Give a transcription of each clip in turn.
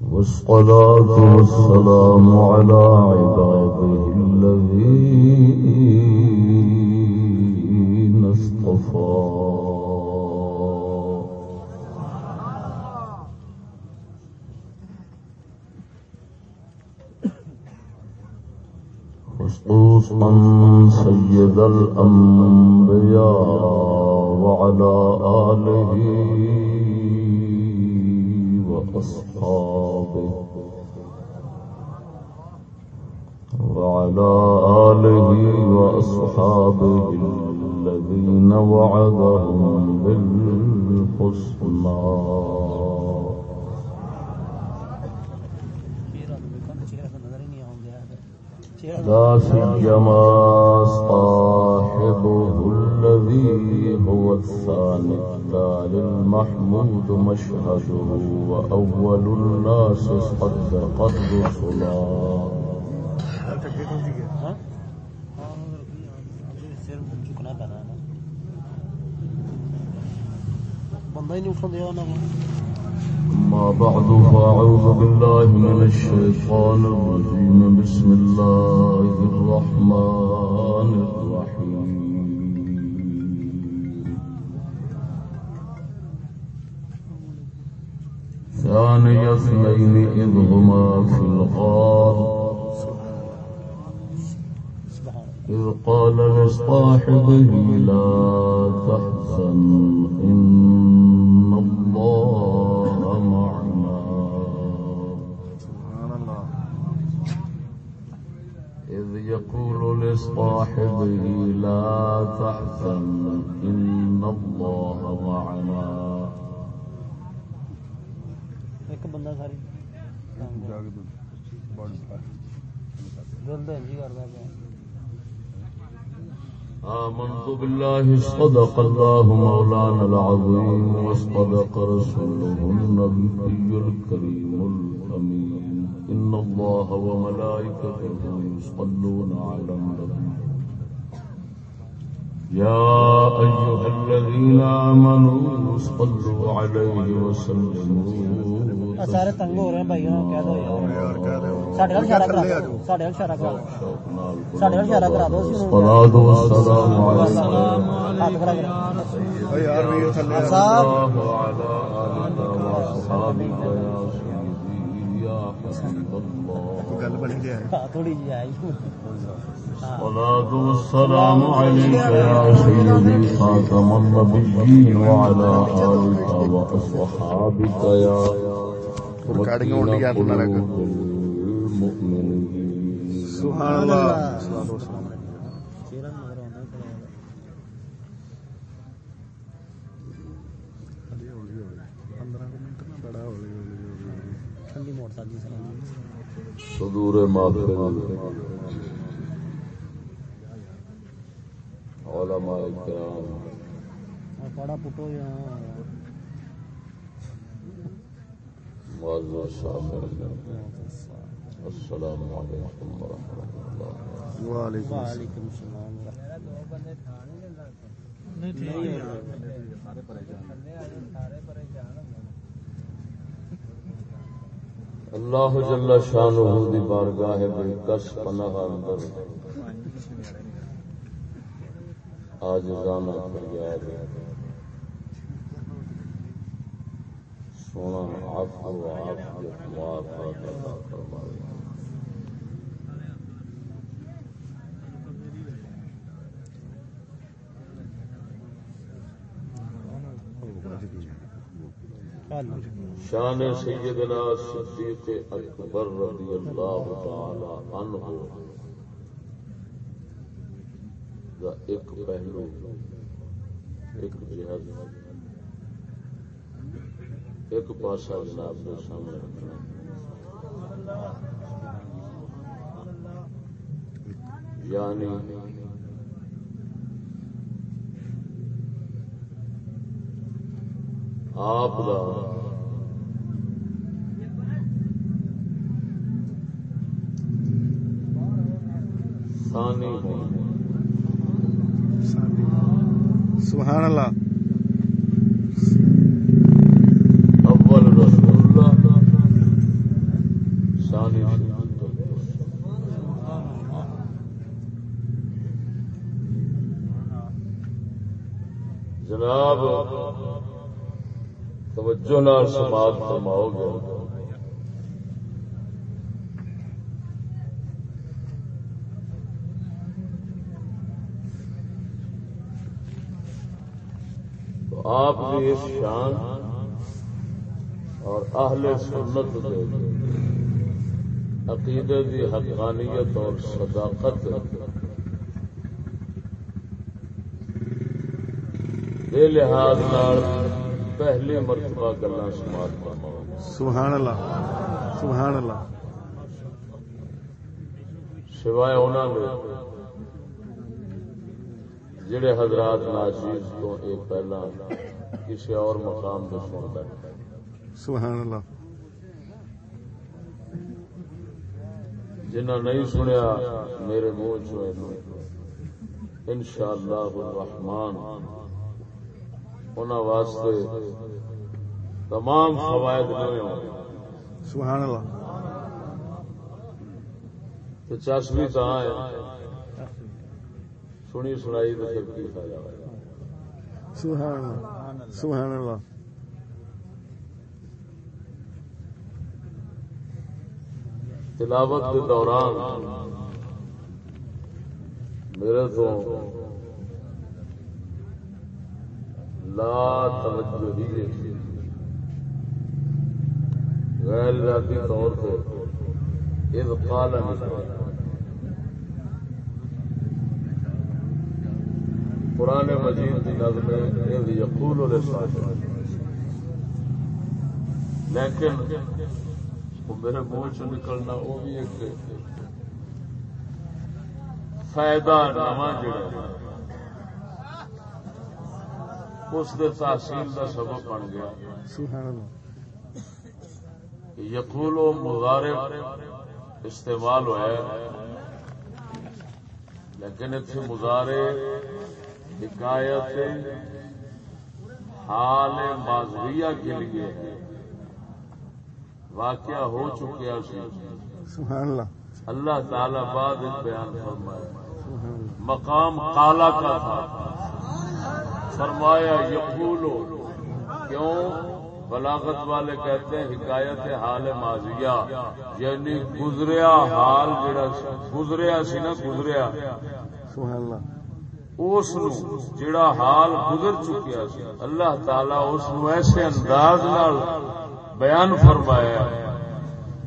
والصلاة والسلام على عباده الذين اصطفى. خصوصا سيد الأنبياء وعلى آله أصحابه وعلى آله وأصحابه الذين وعدهم بالحسنى لا سيما صاحبه الذي هو الثاني التالي المحمود مشهده وأول الناس صدق الرسلا بندہ ہی نہیں اٹھا دیا أما بعد، فأعوذ بالله من الشيطان الرجيم. بسم الله الرحمن الرحيم. ثاني اثنين، إذ هما في الغار. إذ قال لصاحبه، لا تحزن، إن الله يقول لصاحبه لا تحزن إن الله معنا. ایک بندہ ساری۔ جی آمنت بالله صدق الله مولانا العظيم وصدق رسوله النبي الكريم الأمين إن الله وملائكته يصلون على النبي. يا أيها الذين آمنوا صلوا عليه وسلموا سارے تنگ ہو رہے ہیں بھائی کہہ دو ساڈے وال اشارہ کرا دو ساڈے اشارہ کرا دو۔ ساڈے اشارہ کرا دو الصلاة والسلام على ہاتھ کھڑا کرا صاحب وعلى آلك وأصحابك يا يا حبيب الله تھوڑی جی آئی الصلاة والسلام عليك يا سيدي خاتم النبيين وعلى آلك وأصحابك يا only مكين آپ نہ المؤمنين سبحان اللہ. صدور علماء کرام السلام علیکم ورحمۃ اللہ وعلیکم السلام وعلیکم السلام اللہ جل شانہ دی بارگاہ بے کس پناہ اندر آج جانا فریاد سونا عفو و عافیت معافات عطا فرمائے۔ ہاں۔ شان سیدنا صدیق اکبر رضی اللہ تعالی عنہ دا ایک پہلو، ایک جہد ایک پاسا جناب کے سامنے رکھنا یعنی آپ ثانی سبحان اللہ۔ اول رسول اللہ۔ ثانی سنت جناب توجہ نال سماعت فرماؤ گے۔ تو آپ کی اس شان اور اہل سنت کے عقیدے کی حقانیت اور صداقت کے لحاظ پہلی مرتبہ گلا سبحان اللہ سبحان اللہ۔ سوائے انہوں نے جڑے حضرات ناچیز تو ایک پہلا کسی اور مقام پہ سن بیٹھے۔ سبحان اللہ۔ جنہ نہیں سنیا میرے منہ چو ان شاء اللہ الرحمان انہوں واسطے تمام فوائد نئے ہوں سبحان اللہ۔ تو چشمی تو ہے۔ سنی سنائی تو پھر کی فائدہ سبحان اللہ۔ سبحان اللہ۔ تلاوت کے دوران میرے تو لا توجہ ہی ہے غیر ذاتی طور پہ اذ قال قرآن مجید کی نظم اذ یقول لصاحب لیکن وہ میرے منہ چ نکلنا وہ بھی ایک فائدہ نواں جڑا اس دے تحصیل کا سبب بن گیا۔ سبحان اللہ۔ یقول و مظاہرے استعمال ہوا ہے لیکن اتنے مظاہرے حکایت حال ماضویہ کے لیے واقعہ ہو چکیا سی۔ سبحان اللہ۔ اللہ تعالی بعد بیان اللہ۔ مقام کالا کا تھا۔ فرمایا یقولو کیوں؟ بلاغت والے کہتے ہیں حکایت حال ماضیہ یعنی گزریا حال جڑا گزریا سی نا گزریا۔ سبحان اللہ۔ اس جڑا حال گزر چکیا سی اللہ تعالی اس ایسے انداز نال بیان فرمایا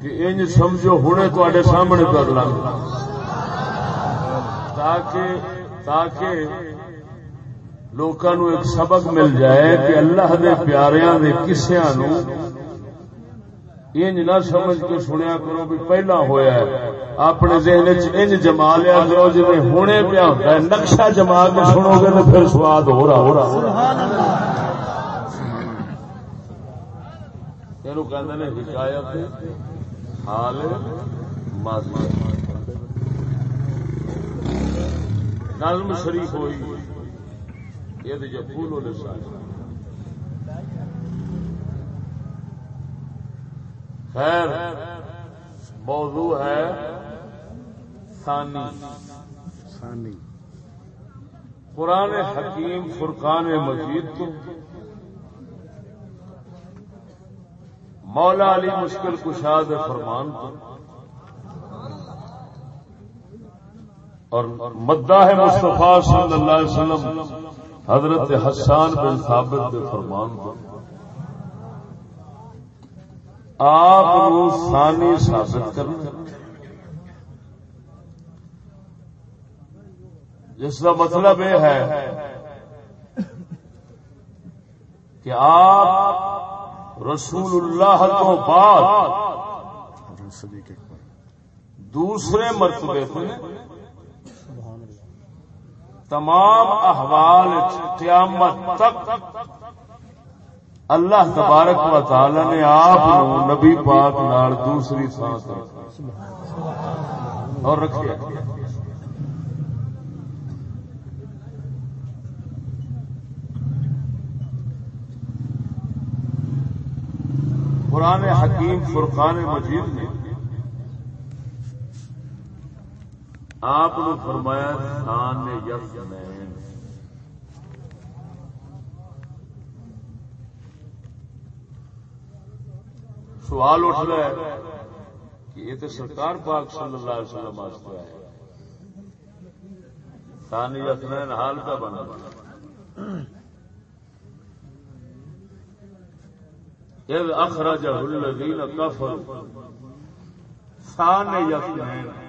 کہ انج سمجھو ہنے تواڈے سامنے کر لگ تاکہ تاکہ لوکاں نو ایک سبق مل جائے کہ اللہ دے پیاریاں دے قصیاں نو انج نہ سمجھ کے سنیا کرو بھی پہلا ہویا ہے۔ اپنے ذہن وچ انج جما لیا کرو، جویں ہونے پیا ہوندا ہے، نقشہ جما کے سنو گے تو پھر سواد ہو رہا ہو رہا سبحان اللہ اینو کہندے نے، حکایت، حال ماضی نظم شریف ہوئی۔ یہ تو لسان خیر موضوع ہے ثانی۔ ثانی۔ قرآن حکیم فرقان مجید کو مولا علی مشکل کشاد فرمان کو اور مداح مصطفیٰ صلی اللہ علیہ وسلم حضرت حسان بن ثابت کے فرمان آپ نو ثانی ثابت کرنا۔ جس کا مطلب یہ ہے کہ آپ رسول اللہ تو بعد دوسرے مرتبے پہ تمام احوال قیامت تک اللہ تبارک و تعالی نے آپ نبی پاک نال دوسری تھان اور رکھے قرآن حکیم فرقان مجید نے آپ نے فرمایا خان یس مین سوال اٹھ رہا ہے کہ یہ تو سرکار پاک صلی اللہ علیہ وسلم واسطے ہے سان ثانی یسنین حال کا بنا۔ اذ اخرجہ الذین کفروا۔ ثانی یسنین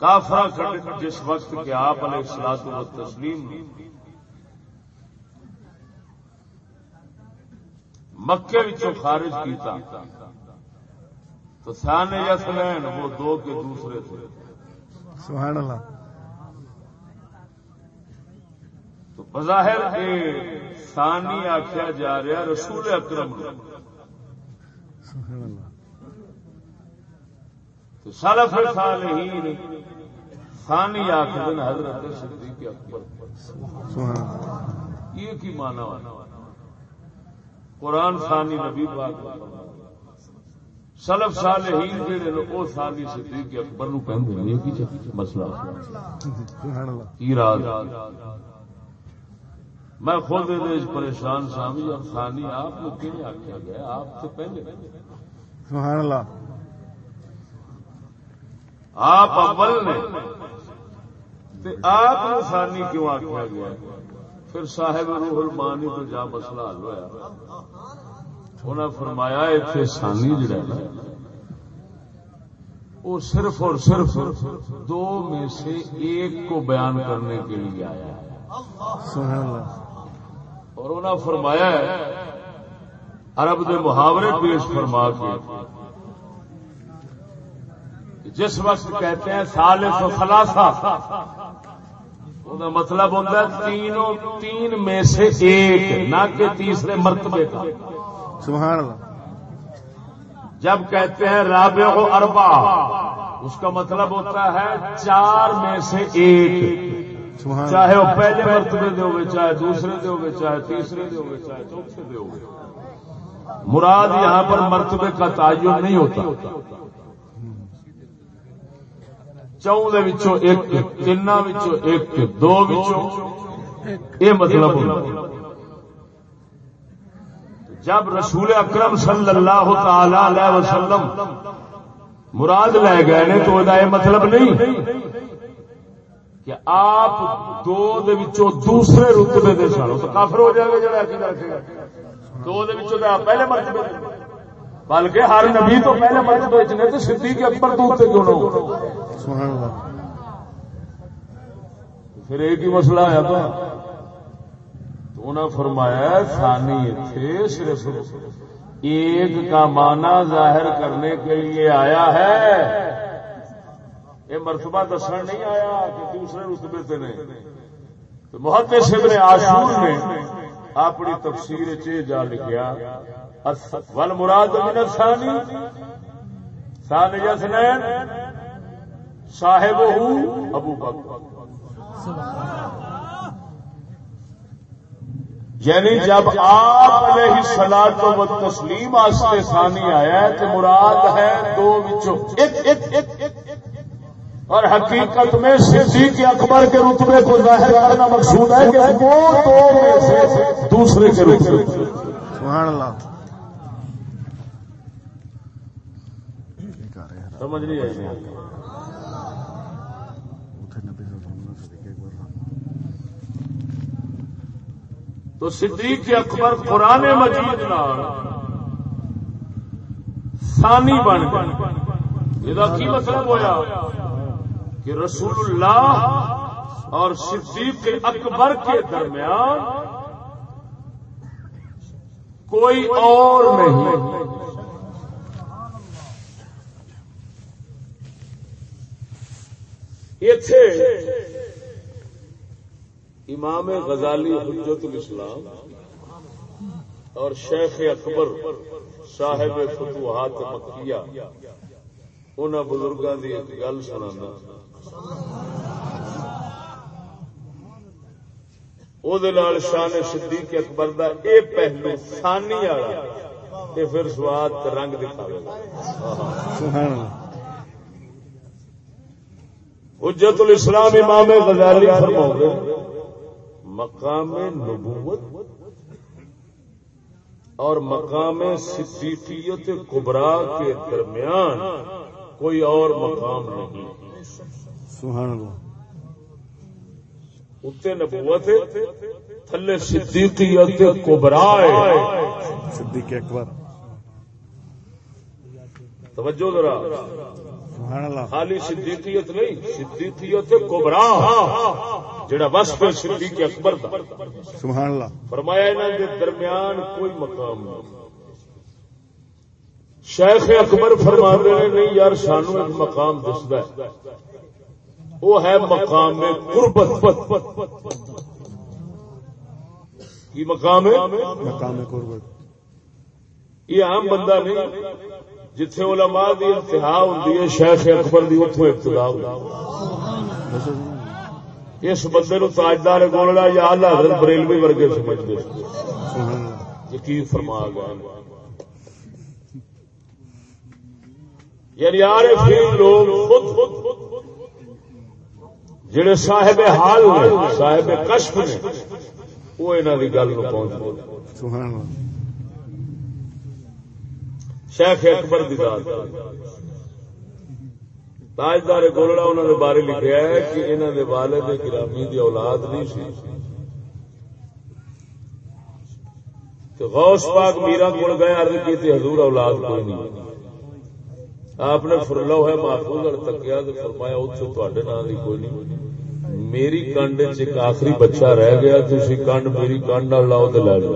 کافرا جس وقت کہ آپ علیہ السلاط و تسلیم مکے وچوں خارج کیتا تو سان یسلین وہ دو کے دوسرے تھے۔ سبحان اللہ تو بظاہر یہ ثانی آخیا جا رہا رسول اکرم۔ سبحان اللہ تو سلف صالحین ثانی آخر حضرت صدیق اکبر۔ یہ کی مانا قرآن ثانی نبی پاک۔ سلف صالحین جڑے نے وہ ثانی صدیق اکبر نو کہندے نے یہ کی مسئلہ۔ سبحان اللہ۔ کی راز میں خود یہ پریشان سا بھی اب ثانی آپ کو کیوں آخیا گیا؟ آپ سے پہلے۔ سبحان اللہ۔ آپ اول نے تے آپ کو ثانی کیوں آخیا گیا؟ پھر صاحب روح المانی تو جا مسئلہ حل ہوا انہیں فرمایا اتنے ثانی جڑا ہے وہ صرف اور صرف دو میں سے ایک کو بیان کرنے کے لیے آیا ہے۔ سبحان اللہ اور انہیں فرمایا ہے، عرب دے محاورے پیش فرما کے جس وقت کہتے ہیں سالس و خلاصہ مطلب ہوتا ہے تینوں تین میں سے ایک نہ کہ تیسرے مرتبے کا سبحان اللہ جب کہتے ہیں رابع و اربا اس کا مطلب ہوتا ہے چار میں سے ایک سبحان چاہے وہ پہلے مرتبے دے ہوگے چاہے دوسرے دے ہوگے چاہے تیسرے دے ہوگے چاہے چوتھے دے ہوگے مراد یہاں پر مرتبے کا تعین نہیں ہوتا چون دے وچوں ایک تین وچوں ایک دو وچوں یہ مطلب ہوتا جب رسول اکرم صلی اللہ تعالی علیہ وسلم مراد لے گئے نے تو یہ مطلب نہیں کہ آپ دو دے وچوں دوسرے رتبے دے سن تو کافر ہو جائے گا جڑا عقیدہ رکھے گا دو دے وچوں پہلے مرتبے بلکہ ہر نبی تو پہلے مرتبے وچ نے تے صدیق اکبر تو تے کیوں نہ ہو؟ پھر ایک ہی مسئلہ آیا تھا تو انہوں نے فرمایا ثانی تھے صرف ایک کا معنی ظاہر کرنے کے لیے آیا ہے۔ یہ مرتبہ دسن نہیں آیا کہ دوسرے رتبے سے نہیں تو محدث ابن عاشور نے اپنی تفسیر چ جا لکھیا۔ ول مراد من الثانی، ثانی یسنین صاحب ابو بکر۔ یعنی جب آپ علیہ سلاد و تسلیم واسطے ثانی آیا ہے تو مراد ہے دو وچوں۔ اور حقیقت میں صدیق اکبر کے رتبے کو ظاہر کرنا مقصود ہے کہ وہ دو میں سے دوسرے کے رتبے۔ سبحان اللہ یہ کر رہے ہیں سمجھ نہیں آئی صدیق تو صدیق اکبر قرآن مجید نال ثانی بن گئے۔ یہ کی مطلب ہوا کہ رسول اللہ اور صدیق اکبر کے درمیان کوئی اور نہیں۔ اتے امام غزالی حجت الاسلام اور شیخ اکبر صاحب فتوحات مکیہ ان بزرگوں کی ایک گل سنا شان صدیق اکبر دا اے پہلو ثانی والا پھر سواد رنگ دکھاوے سبحان اللہ۔ حجت الاسلام امام غزالی فرماؤ گے مقام نبوت اور مقام صدیقیت کبرا کے درمیان کوئی اور مقام نہیں۔ سبحان اللہ۔ اتنے نبوت تھلے صدیقیت کبرا صدیق اکبر۔ توجہ ذرا۔ خالی صدیقیت نہیں صدیقیت کبرا جڑا وصف ہے صدیق اکبر دا۔ سبحان اللہ. فرمایا انہوں کے درمیان کوئی مقام نہیں۔ شیخ اکبر فرما رہے نہیں یار سانو ایک مقام دستا ہے۔ وہ ہے مقام قربت۔ کی مقام ہے؟ مقام قربت۔ یہ عام بندہ نہیں جتھے علماء دی انتہا ہوندی ہے، شیخ اکبر دی اتوں ابتدا ہوندی ہے۔ اس بندے نو تاجدار گولڑا یا اعلی حضرت بریلوی ورگے سمجھتے ہیں۔ سبحان یقین فرما گیا؟ یعنی یار پھر لوگ خود جڑے صاحب حال نے، صاحب کشف نے، وہ انہوں کی گل نو پہنچ سبحان اللہ۔ شیخ اکبر دی ذات۔ تاجدار گولڑا انہوں نے بارے لکھا ہے کہ انہوں نے والد گرامی دی اولاد نہیں سی۔ تو غوث پاک میرا کول گئے، عرض کی تھی حضور اولاد کوئی نہیں۔ آپ نے فرلا ہے، محفوظ اور تکیا تو فرمایا اتنے تے نام کی کوئی نہیں۔ میری کنڈ چ ایک آخری بچہ رہ گیا تھی کنڈ میری کنڈ نہ لاؤ تو لے لو۔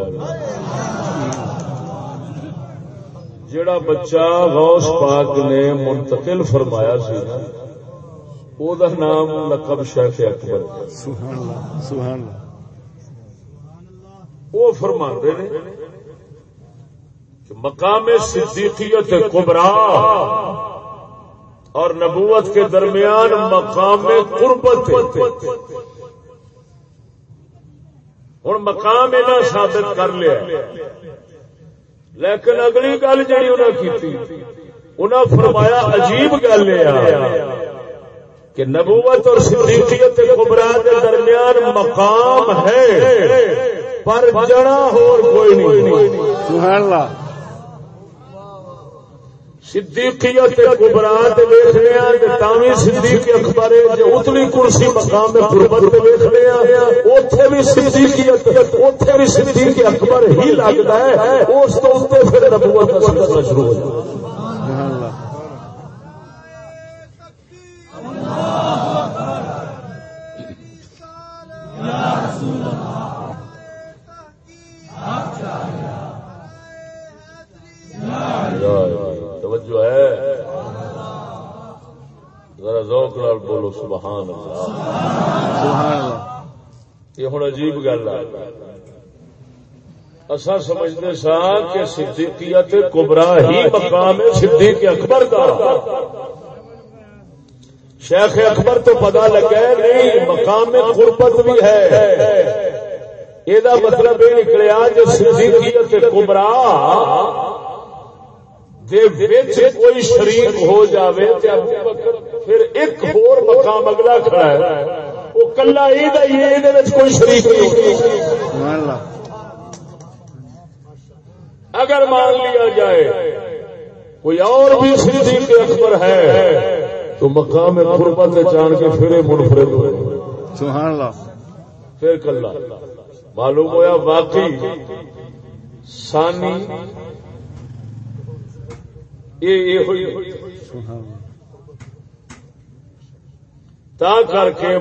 جڑا بچہ غوث پاک نے منتقل فرمایا سی نا او دا نام لقب شیخ اکبر۔ سبحان اللہ سبحان اللہ۔ فرماندے نے کہ مقام صدیقیت کبرا اور نبوت کے درمیان مقام قربت ہوں مقام ثابت کر لیا۔ لیکن اگلی گل جی انہیں کی انہیں فرمایا عجیب گل یہ کہ نبوت اور صدیقیت کبرا کے درمیان مقام ہے، پر جڑا ہور کوئی نہیں۔ سبحان اللہ۔ صدیقیت کبرا تے ویکھنے آ تے تاوی صدیق اکبر جے اتلی کرسی مقام قربت تے ویکھنے آ اوتھے بھی صدیقیت اوتھے بھی صدیق اکبر ہی لگدا ہے اس تو اوتے پھر نبوت کا سلسلہ شروع ہو جاتا ہے سبحان اللہ توجہ ہے۔ ذرا ذوق نال بولو، سبحان اللہ۔ سبحان اللہ یہ ہوں عجیب گل ہے۔ اصا سمجھتے سا کہ صدیقیت کبرا ہی مقام ہے صدیق اکبر کا شیخ اکبر تو پتا لگا نہیں مقام قربت بھی ہے۔ یہ مطلب یہ نکلیا جو صدیقیت کبرا دے وچ کوئی شریک ہو جاوے تے ابو بکر پھر ایک اور مقام اگلا کھڑا ہے۔ وہ کلا ہی دا ہی دے وچ کوئی شریک نہیں سبحان اللہ اگر مان لیا جائے، کوئی اور بھی صدیق اکبر ہے، تو مقام قربت جان کے پھر منفرد ہوئے۔ سبحان اللہ پھر کلا۔ معلوم ہوا واقعی سانی یہ یہ ہوئی سبحان اللہ تا کر کے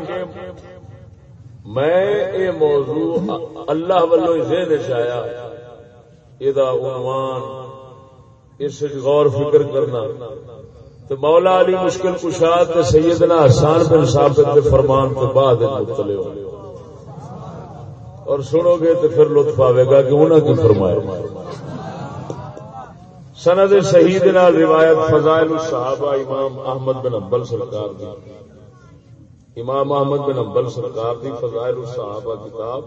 میں یہ موضوع اللہ والوں ذہن چ آیا۔ یہ عنوان، اس غور فکر کرنا۔ تو مولا علی مشکل کشاد تے سیدنا حسان بن ثابت کے فرمان کے بعد مطلع ہو اور سنو گے تو پھر لطف آئے گا کہ انہوں کی فرمایا۔ سند شہید نال روایت فضائل الصحابہ امام احمد بن حنبل سرکار دی۔ امام احمد بن امبل سرکار دی فضائل الصحابہ کتاب۔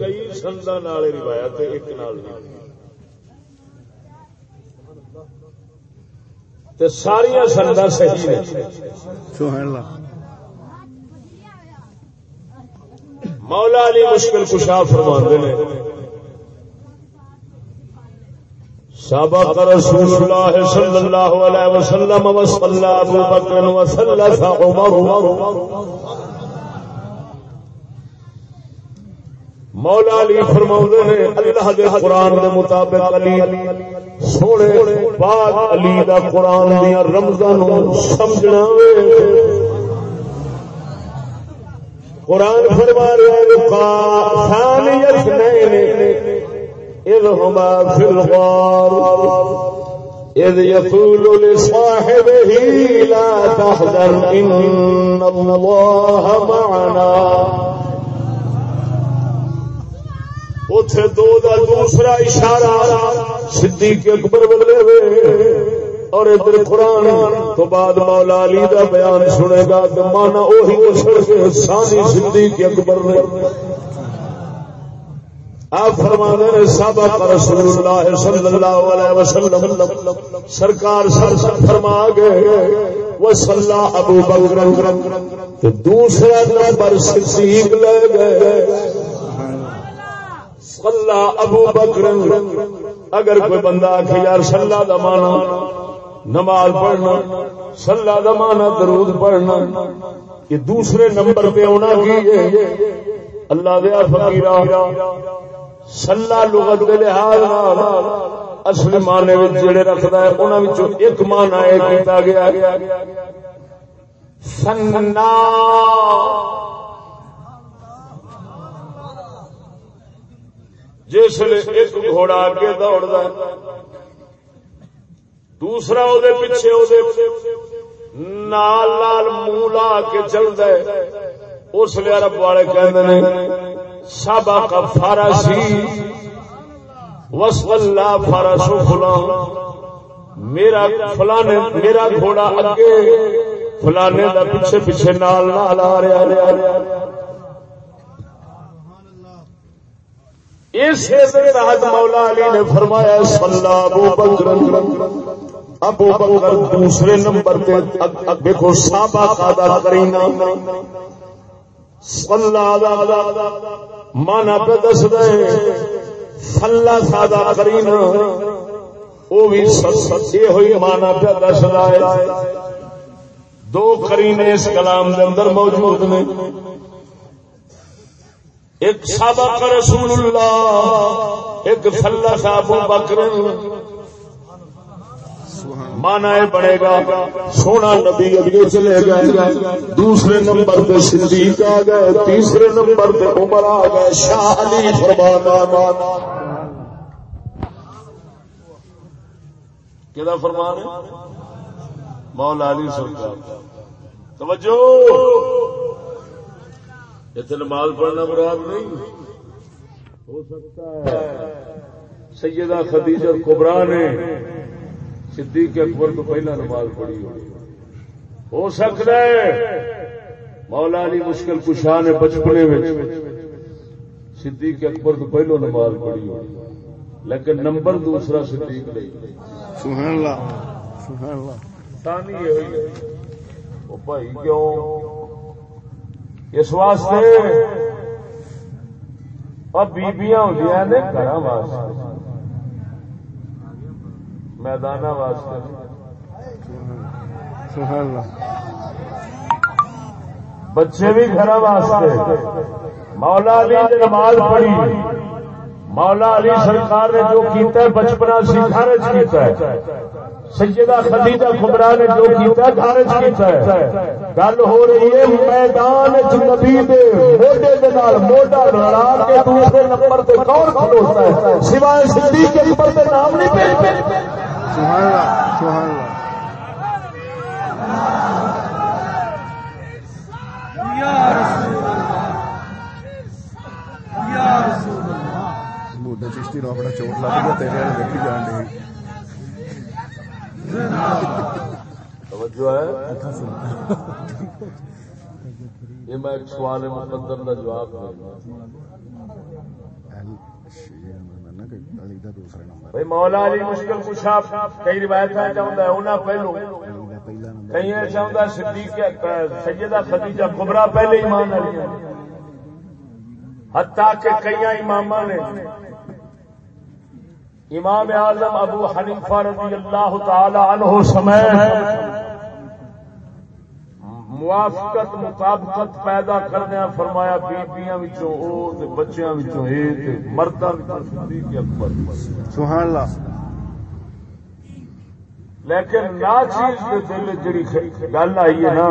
کئی سندا نال روایت ایک نال نہیں۔ تے ساری سندا صحیح نے۔ سبحان اللہ۔ مولا علی مشکل کشا فرماندے نے۔ سبق رسول الله صلى الله عليه وسلم وصلى ابو بكر وثلث عمر. مولا علی فرماؤں نے اللہ دے قرآن دے مطابق علی، سونے بعد علی دا قرآن دیا رمضان سمجھنا وے۔ قرآن فرما رہا ہے ثانی اثنین اذ ہما فی الغار. اذ یقول لصاحبه لا تحذر ان اللہ معنا. اتے دو دا دوسرا اشارہ، صدیق اکبر بدلے ہوئے اور ادھر قرآن، تو بعد مولا علی دا بیان سنے گا، تو مانا اوہی اثر کے ثانی صدیق اکبر نے۔ آپ فرما دے سابق رسول اللہ صلی اللہ علیہ وسلم، سرکار سر سر فرما گئے وہ صلی ابو بکر تو دوسرا نمبر صدیق لے گئے۔ صلہ ابو بکر، اگر کوئی بندہ آخ یار صلہ دا مانا نماز پڑھنا صلہ دا مانا درود پڑھنا یہ دوسرے نمبر پہ ہونا کی اللہ دیا فقیرہ صلہ لغت دے لحاظ اصل معنی وچ جڑے رکھدا ہے، انہاں وچوں ایک معنی ہے کیتا گیا سننا جس ایک گھوڑا اگے دوڑتا دوسرا وہ پیچھے نال لال منہ لا کے چلتا ہے۔ اس لیے رب والے کہ سابا کا فارسی وس اللہ فارس فلاں میرا فلانے، میرا گھوڑا اگے، فلانے دا پیچھے پیچھے نال نال آ رہا رہا اس تحت مولا علی نے فرمایا، صلی ابو بکر ابو بکر دوسرے نمبر پہ دیکھو صحابہ قادہ کرینا صلی مانا پہ دس دے فلا سادہ کریم وہ بھی یہ ہوئی مانا پہ دس ہے۔ دو کرینے اس کلام کے اندر موجود نے۔ ایک سابق رسول اللہ، ایک فلا صاحب بکر مانا یہ بڑے گا، سونا نبی اگے چلے گئے۔ دوسرے نمبر پہ صدیق آ گئے، تیسرے نمبر پہ عمر آ گئے، شاہ علی فرمانا۔ مانا کہ فرمان مولا علی سرکار۔ توجہ! اتنے نماز پڑھنا مراد نہیں۔ ہو سکتا ہے۔ سیدہ خدیجہ کبرا نے صدیق اکبر تو پہلا نماز پڑھی ہو ہو سکتا ہے مولا علی مشکل کشاہ نے بچپنے میں صدیق اکبر تو پہلو نماز پڑھی ہو لیکن نمبر دوسرا صدیق نہیں۔ سبحان اللہ۔ سبحان اللہ ثانی یہ ہوئی۔ وہ بھائی کیوں؟ اس واسطے۔ اور بیبیاں ہوندیاں نے گھر واسطے۔ میدان واسطے۔ بچے بھی گھر واسطے۔ مولا علی نے نماز پڑھی۔ مولا علی سرکار نے جو کیتا ہے بچپنا سی گھر کیتا ہے۔ سیدہ خدیجہ کبرا نے جو کیتا ہے گھر کیتا ہے۔ گل ہو رہی ہے میدان نبی دے موڈے دے نال موڈا لڑا کے دوسرے نمبر تے کون کھلوتا ہے؟ سوائے صدیق اکبر دے نام نہیں پیش سبحان اللہ سبحان اللہ۔ بوڈا چشتی نو اپنا چوٹ لگ گیا تیرے والے دیکھی جان ڈی توجہ ہے؟ یہ میں ایک سوال مقدر کا جواب دوں۔ علی دا دوسرا نمبر۔ بھائی مولا علی مشکل کشا کئی روایت چاہتا ہے انہیں پہلو۔ کئی ہے صدیق سیدہ خدیجہ کبرا پہلے ایمان علی حتیٰ کہ کئی امام نے۔ امام اعظم ابو حنیفہ رضی اللہ تعالی عنہ سمے موافقت مطابقت پیدا کرنے فرمایا بیبیاں وچوں او تے بچیاں وچوں اے تے مرداں وچوں صدیق اکبر۔ سبحان اللہ۔ لیکن نا چیز دل جڑی گل آئی ہے نا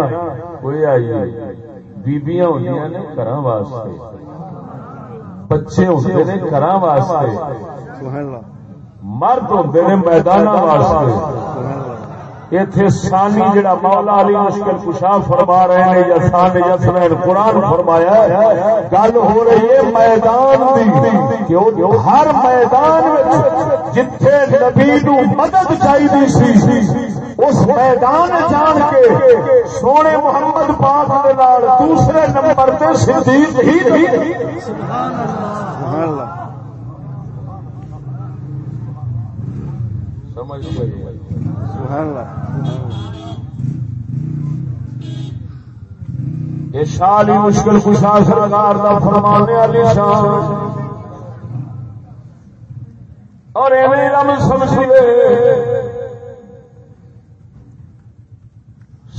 کوئی آئی ہے۔ بیبیاں ہوندیاں نے گھراں واسطے بچے ہوندے نے گھراں واسطے سبحان اللہ۔ مرد ہوندے نے میداناں واسطے۔ ایتھے ثانی جڑا مولا علی مشکل کشا فرما رہے ہیں یا ثانی یسرین قرآن فرمایا ہے، گل ہو رہی ہے میدان دی، کہ ہر میدان وچ جتھے نبی نو مدد چاہیے سی، اس میدان جان کے سونے محمد پاک دے نال دوسرے نمبر تے صدیق ہی سبحان اللہ۔ سمجھ گئے سبحان اللہ شالی مشکل کشا سرکار دا فرمانے والی شان اور ایویں رم سمجھیے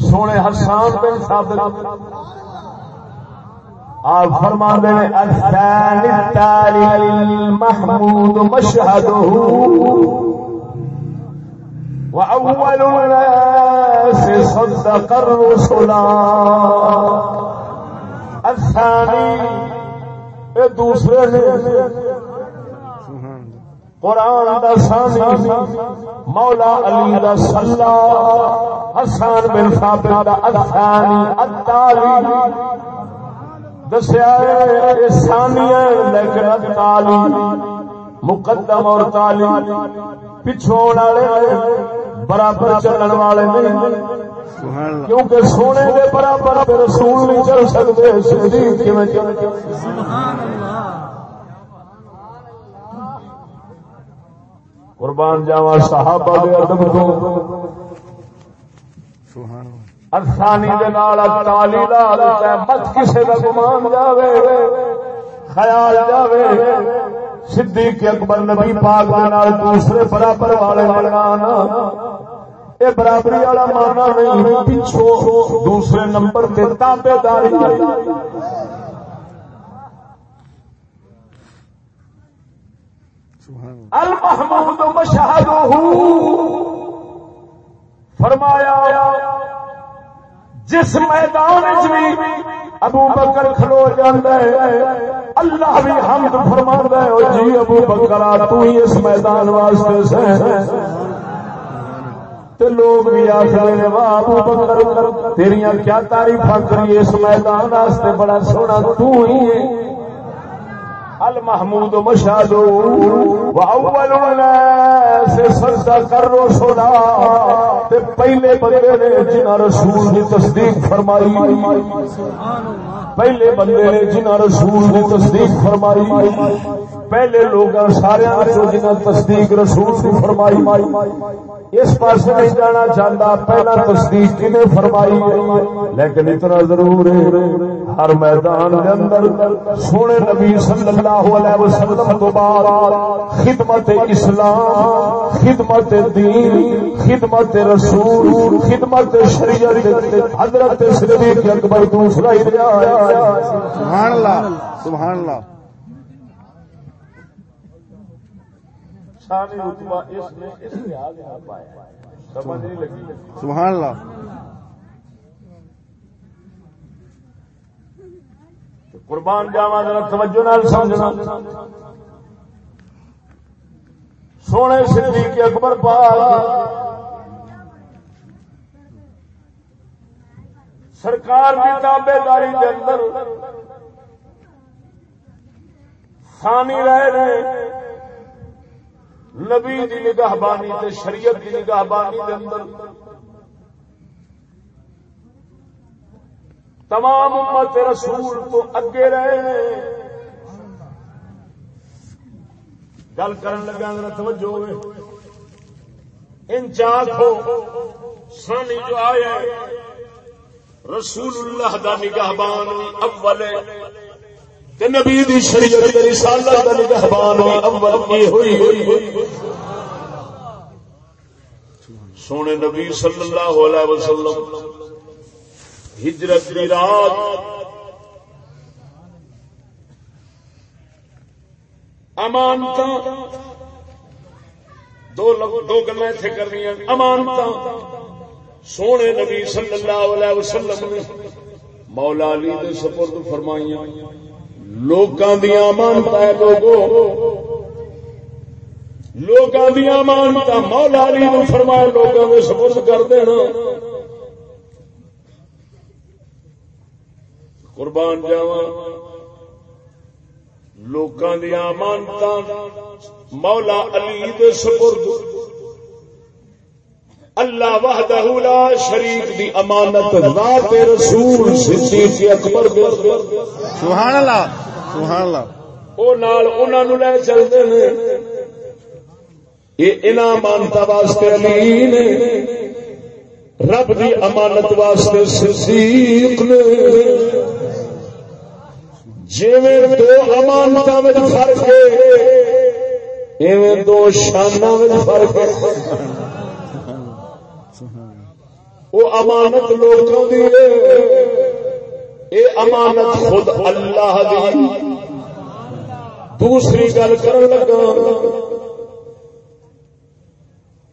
سونے حسان بن ثابت آپ فرما دے التالي المحمود وأول الناس صدق الرسل. الثاني، اے دوسرے نے قرآن دا ثانی، مولا علی دا صلا. حسان بن ثابت دا الثانی، التالی. دسیا ہے ثانی ہے، لیکن التالی، مقدم اور تالی. پچھوں والے برابر چلن والے نہیں کیونکہ سونے دے برابر رسول نہیں چل سکتے۔ صدیق کیویں چل قربان جاواں صحابہ دے ادب تو۔ سبحان دے نال تعالی دا مت کسے دا گمان جاوے۔ خیال جاوے۔ صدیق اکبر نبی پاک دے نال دوسرے برابر والے مانا اے برابری والا مانا نہیں پیچھو دوسرے نمبر تے تابے داری۔ المحمود مشہدہ۔ فرمایا، جس میدان بھی ابو بکر کھلو جاندا ہے، اللہ بھی حمد فرماندا ہے جی ابو بکر آ، تو ہی اس میدان واسطے سے تے لوگ بھی آخر نے، واہ ابو بکر، تیریاں کیا تعریفاں کری اس میدان واسطے بڑا سونا تو ہی ہے۔ المحمود مشاد واول الناس صدق الرسل تے پہلے بندے نے جنہاں رسول دی تصدیق فرمائی سبحان اللہ پہلے بندے نے جنہاں رسول دی تصدیق فرمائی، پہلے لوگ سارے جنہاں تصدیق رسول دی فرمائی۔ اس پاس نہیں جانا چاہتا پہلا تصدیق کنے فرمائی لیکن اتنا ضرور ہے، ہر میدان کے اندر سونے نبی صلی اللہ علیہ وسلم تو بعد خدمت اسلام خدمت دین خدمت رسول خدمت شریعت حضرت صدیق اکبر دوسرا ہی رہا ہے سبحان اللہ سبحان اللہ شان رتبہ اس نے اس لحاظ نہ پایا۔ سمجھ نہیں لگی۔ سبحان اللہ قربان جاوا ذرا توجہ نال سمجھنا۔ سونے صدیق اکبر پاک سرکار کی تابے داری کے اندر ثانی رہ رہے نبی دی نگاہ بانی تے شریعت دی نگاہ بانی دے اندر تمام امت رسول تو اگے رہے گل کرن لگا ذرا توجہ ہوئے۔ ان چاکھو سانی جو آیا رسول اللہ دا نگہبان اول تے نبی دی شریعت دی رسالت دا نگہبان اول کی ہوئی ہوئی سونے نبی صلی اللہ علیہ وسلم ہجرت دی رات۔ امانتا۔ دو دو گلا اتنے کرنی امانتا۔ سونے نبی صلی اللہ علیہ وسلم نے مولا علی دے سپرد فرمائیاں۔ لوکاں دیاں امانتا ہے لوگو۔ لوکاں دیاں امانتا مولا علی نے فرمایا، لوکاں دے سپرد کر دینا۔ قربان جاواں۔ لوکاں دیاں امانتا مولا علی دے سپرد۔ اللہ وحدہ لا شریک دی امانت ذات رسول صدیق اکبر دے۔ سبحان اللہ سبحان اللہ او نال انہاں نو لے چلدے نے یہ انہاں امانت واسطے علی نے رب دی امانت واسطے صدیق نے۔ جویں دو امانتاں وچ فرق ہے، ایویں دو شاناں وچ فرق ہے۔ وہ امانت لوگوں دی ہے اے امانت خود اللہ دی۔ دوسری گل کرن لگا۔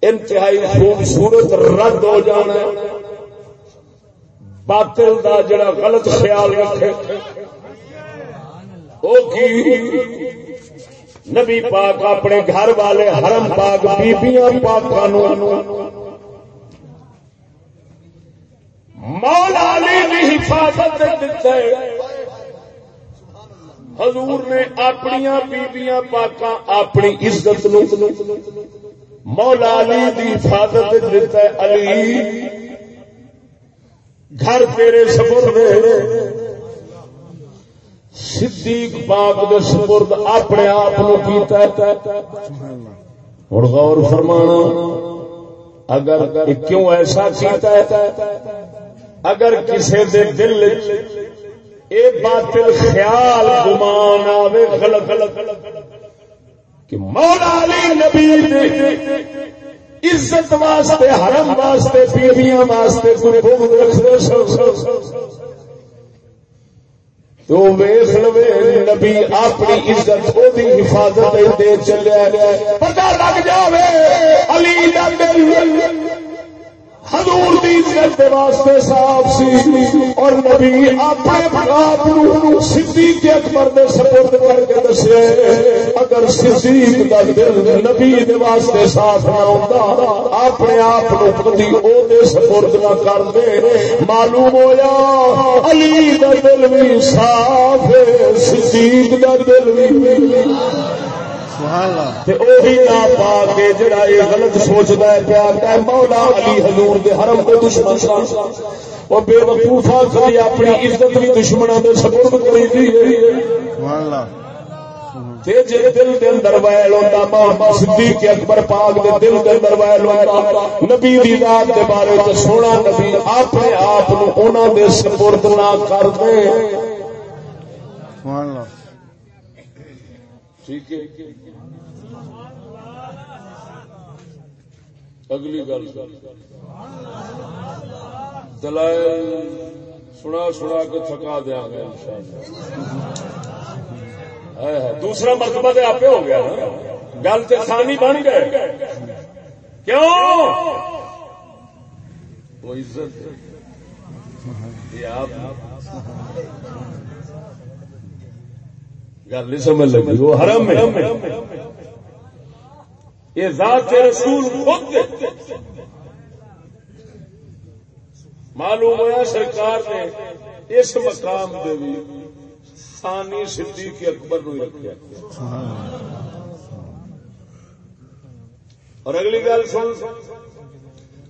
انتہائی خوبصورت رد ہو جانا ہے۔ باطل دا جڑا غلط خیال رکھے۔ او کی نبی پاک اپنے گھر والے حرم پاک، بیبیاں پاکاں مولا علی نے حفاظت دیتا ہے حضور نے اپنی بیبیاں پاکاں اپنی عزت نو مولا علی دی حفاظت دیتا ہے علی، گھر تیرے سپرد۔ صدیق پاک دے سپرد اپنے آپ نو کیتا ہے۔ ہوں غور فرمانا، اگر کیوں ایسا کیتا ہے؟ اگر کسی دے دل اے باطل خیال گمان آوے غلط غلط کہ مولا علی نبی دے عزت واسطے، حرم واسطے، بیویاں واسطے کوئی بغض رکھدے سن تو ویخ لو نبی اپنی عزت وہ حفاظت دے چلے پتہ لگ جاوے، علی دا دل حضور دی عزت دے واسطے صاف سی اور نبی اپنے آپ نو صدیق اکبر دے سپرد کر کے دسے، اگر صدیق دا دل نبی دے واسطے صاف نہ ہوندا، اپنے آپ نو کدی او دے سپرد نہ کر دے۔ معلوم ہویا، علی دا دل بھی صاف ہے، صدیق دا دل بھی۔ سبحان اللہ تے اوہی نہ پا کے جڑا یہ غلط سوچدا ہے پیا کہ مولا علی حضور دے حرم دے دشمن سن او بے وقوفا کبھی اپنی عزت بھی دشمناں دے سپرد کری دی سبحان اللہ۔ تے جے دل دے اندر ویل ہوندا صدیق اکبر پاک دے دل دے اندر ویل ہوندا نبی دی ذات دے بارے تے سونا نبی اپنے آپ نو انہاں دے سپرد نہ کر دے۔ سبحان اللہ۔ ٹھیک ہے۔ اگلی گل۔ دلائل سنا سنا کے تھکا دیا گا انشاءاللہ۔ دوسرا مرتبہ تو آپ ہو گیا نا۔ گل تو خانی بن گئے۔ کیوں؟ وہ عزت۔ یہ آپ۔ گل نہیں سمجھ لگی، وہ حرم ہے۔ یہ ذات رسول خود معلوم ہوا سرکار نے اس مقام دے بھی ثانی صدیق اکبر نو رکھا اور اگلی گل سن۔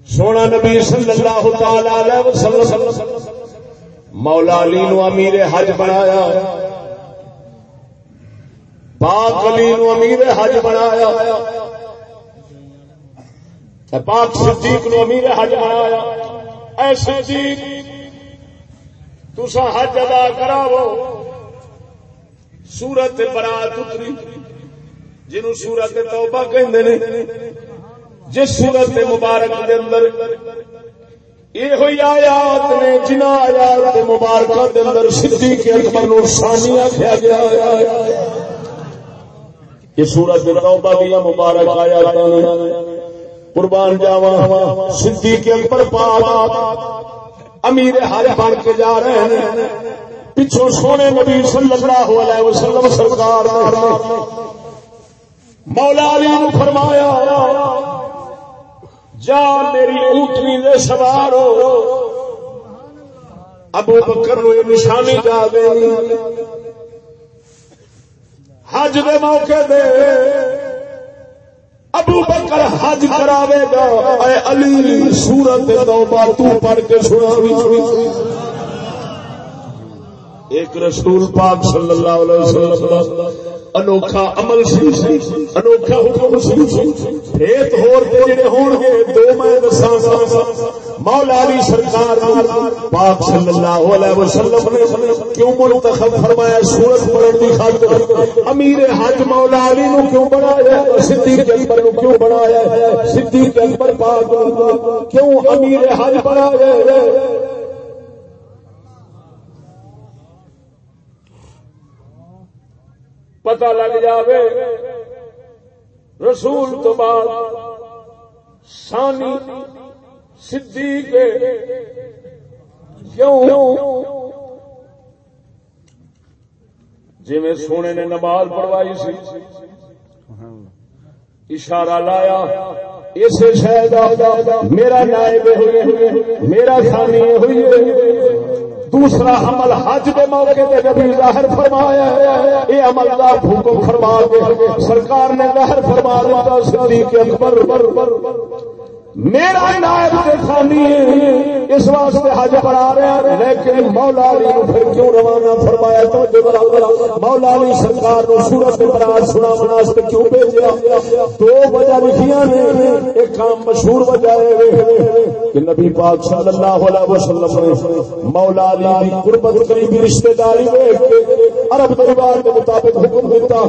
سونا نبی صلی اللہ تعالی وسلم مولا علی نو امیر حج بنایا۔ پاک علی نو امیر حج بنایا۔ پاک صدیق نو امیر حج بنایا اے صدیق تسا حج ادا کراو سورت برات اتری جنو سورت توبہ کہ جس سورت مبارک دے اندر یہ ہوئی آیات نے جنا آیات مبارکہ دے اندر صدیق اکبر نو شانی آخیا گیا۔ ہے یہ سورت توبہ دیا مبارک آیات قربان جاوا صدیق اکبر پاک امیر حج بن کے جا رہے ہیں۔ پچھو سونے نبی صلی اللہ علیہ وسلم سرکار مولا علی نے فرمایا جا میری اونٹنی دے سوار ہو۔ ابو بکر نو یہ نشانی جا دے۔ حج دے موقع دے۔ ابو بکر حج کراوے گا۔ اے علی سورت توبہ تو پڑھ کے سنا ایک رسول پاک صلی اللہ علیہ وسلم انوکھا عمل سی، انوکھا حکم سی۔ پھیت ہور دے جڑے ہون گے دو میں دساں مولا علی سرکار پاک صلی اللہ علیہ وسلم نے کیوں منتخب فرمایا سورت پڑھن دی خاطر؟ امیر حج مولا علی نو کیوں بنایا؟ صدیق اکبر نو کیوں بنایا؟ صدیق اکبر پاک کیوں امیر حج بنایا؟ پتہ لگ جاوے۔ رسول تو بعد سانی صدیق کیوں جی میں سونے نے نماز پڑھوائی سی۔ اشارہ لایا اس شہد میرا نائب ہوئے، میرا خانی ہوئی دوسرا عمل حج کے موقع پہ نبی ظاہر فرمایا یہ عمل کا حکم فرما دے۔ سرکار نے ظاہر فرما دیتا صدیق اکبر۔ میرا نائب خانی اس واسطے حج پڑھا رہے ہیں۔ لیکن مولا علی پھر کیوں روانہ فرمایا؟ تو مولا علی سرکار نو سورت برات سنا واسطے کیوں بھیجا دو وجہ لکھیاں نے۔ ایک کام مشہور وجہ ہے کہ نبی پاک صلی اللہ علیہ وسلم نے مولا علی کی قربت قریبی رشتہ داری دیکھ عرب دربار کے مطابق حکم دیتا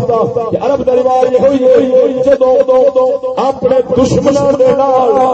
کہ عرب دربار یہ ہوئی جدو اپنے دشمنوں کے نال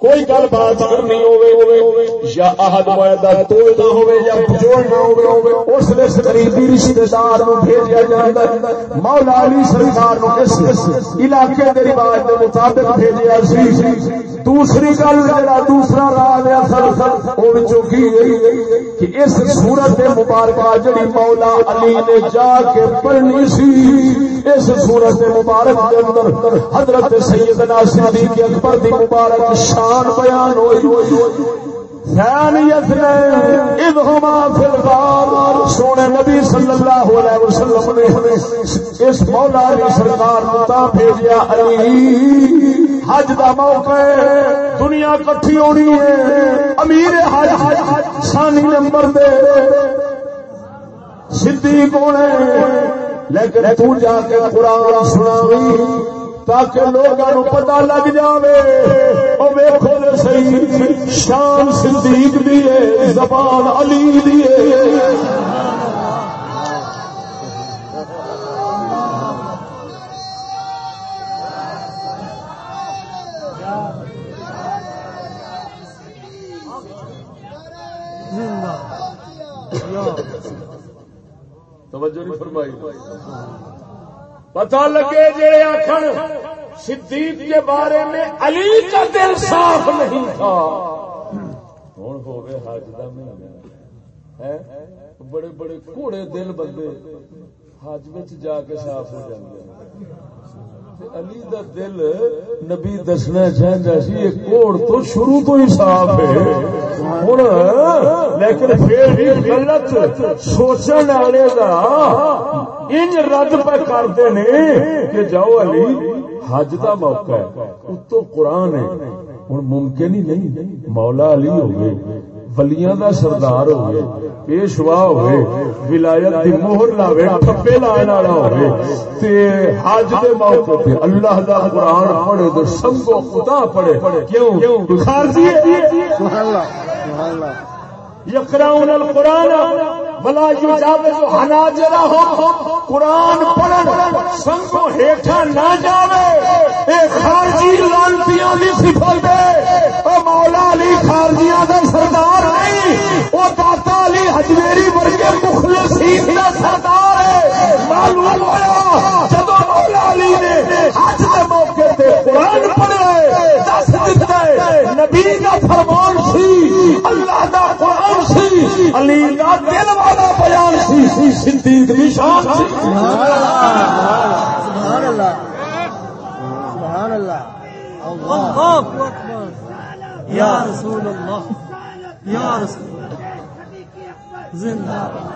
کوئی گل بات کرنی یا عہد معاہدہ توڑنا ہوے یا جوڑنا ہوے اس نے قریبی رشتہ دار نو بھیجا جاندا ہے۔ مولا علی سرکار نو اس علاقے دے رواج دے مطابق بھیجیا سی۔ دوسری گل جڑا دوسرا راز ہے اصل او وچوں کی گئی کہ اس سورت مبارکہ جڑی مولا علی نے جا کے پڑھنی سی، اس سورت مبارک کے اندر حضرت سیدنا صدیق اکبر دی مبارک شان شان بیان ہوئی۔ ثانیت نے اذہما فی الغار سونے نبی صلی اللہ علیہ وسلم نے اس مولا علی سرکار کو تا بھیجیا، علی، حج دا موقع دنیا کٹھی ہونی ہے، امیر حج حج ثانی نمبر دے۔ صدیق ہونے، لیکن تو جا کے قرآن سنا تاکہ لوگوں پتا لگ جائے اور ویکو سی شان صدیق دیے زبان علی دیے توجہ نہیں فرمائی۔ پتا لگے جی آخر صدیق کے بارے میں علی کا دل صاف نہیں تھا۔ ہوں ہو گئے حج کا مہینہ بڑے بڑے کوڑے دل بندے۔ حج جا کے صاف ہو جاتے علی دا دل نبی دسنا چاہتا سی، یہ کوڑ تو شروع تو ہی صاف ہے۔ ہوں لیکن پھر بھی غلط سوچنے والے کا ان رد پہ کرتے نے کہ جاؤ علی حج دا موقع ہے۔ اتو قرآن ہے۔ ہوں ممکن ہی نہیں۔ مولا علی ہو گئے ولیاں دا سردار ہوئے پیشوا ہوئے ولایت دی مہر لاوے ٹھپے لائن والا ہوئے۔ تے حج دے موقع تے اللہ دا قرآن پڑھے تو سنگو خدا پڑھے۔ کیوں؟ خارجی سبحان اللہ سبحان اللہ۔ یقراؤن القرآن بلا یجاوز حناجرہم قرآن پڑھن سنگو ہیٹھا نہ جاوے، اے خارجی لانتیاں دی صفت ہے۔ او مولا علی خارجیاں دا سردار نہیں او داتا علی حجویری ورگے مخلصین دا سردار ہے معلوم ہوا جدو مولا علی نے حج دے موقع تے قرآن پڑھے، دس دیتا ہے، نبی دا فرمان سی، اللہ دا قرآن سی، علی دا دل والا بیان سی، صدیق دی شان سی۔ سبحان اللہ سبحان اللہ سبحان اللہ اللہ اکبر یا رسول اللہ، یا رسول اللہ، زندہ باد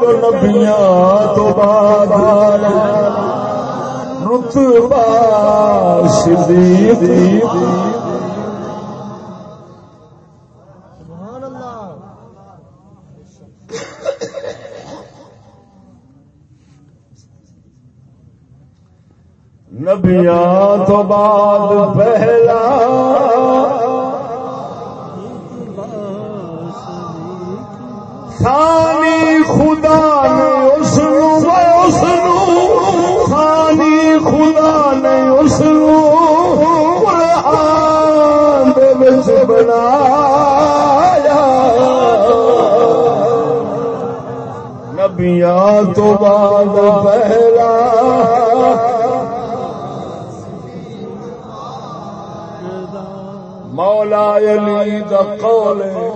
تو نبیاں تو بعد رتبہ صدیق نبیاں تو بعد پہلا۔ ثانی خدا نے اس نو، اس خدا نے اس قرآن دے وچ بنایا۔ نبیاں تو بعد پہلا۔ مولا علی دا قول ہے۔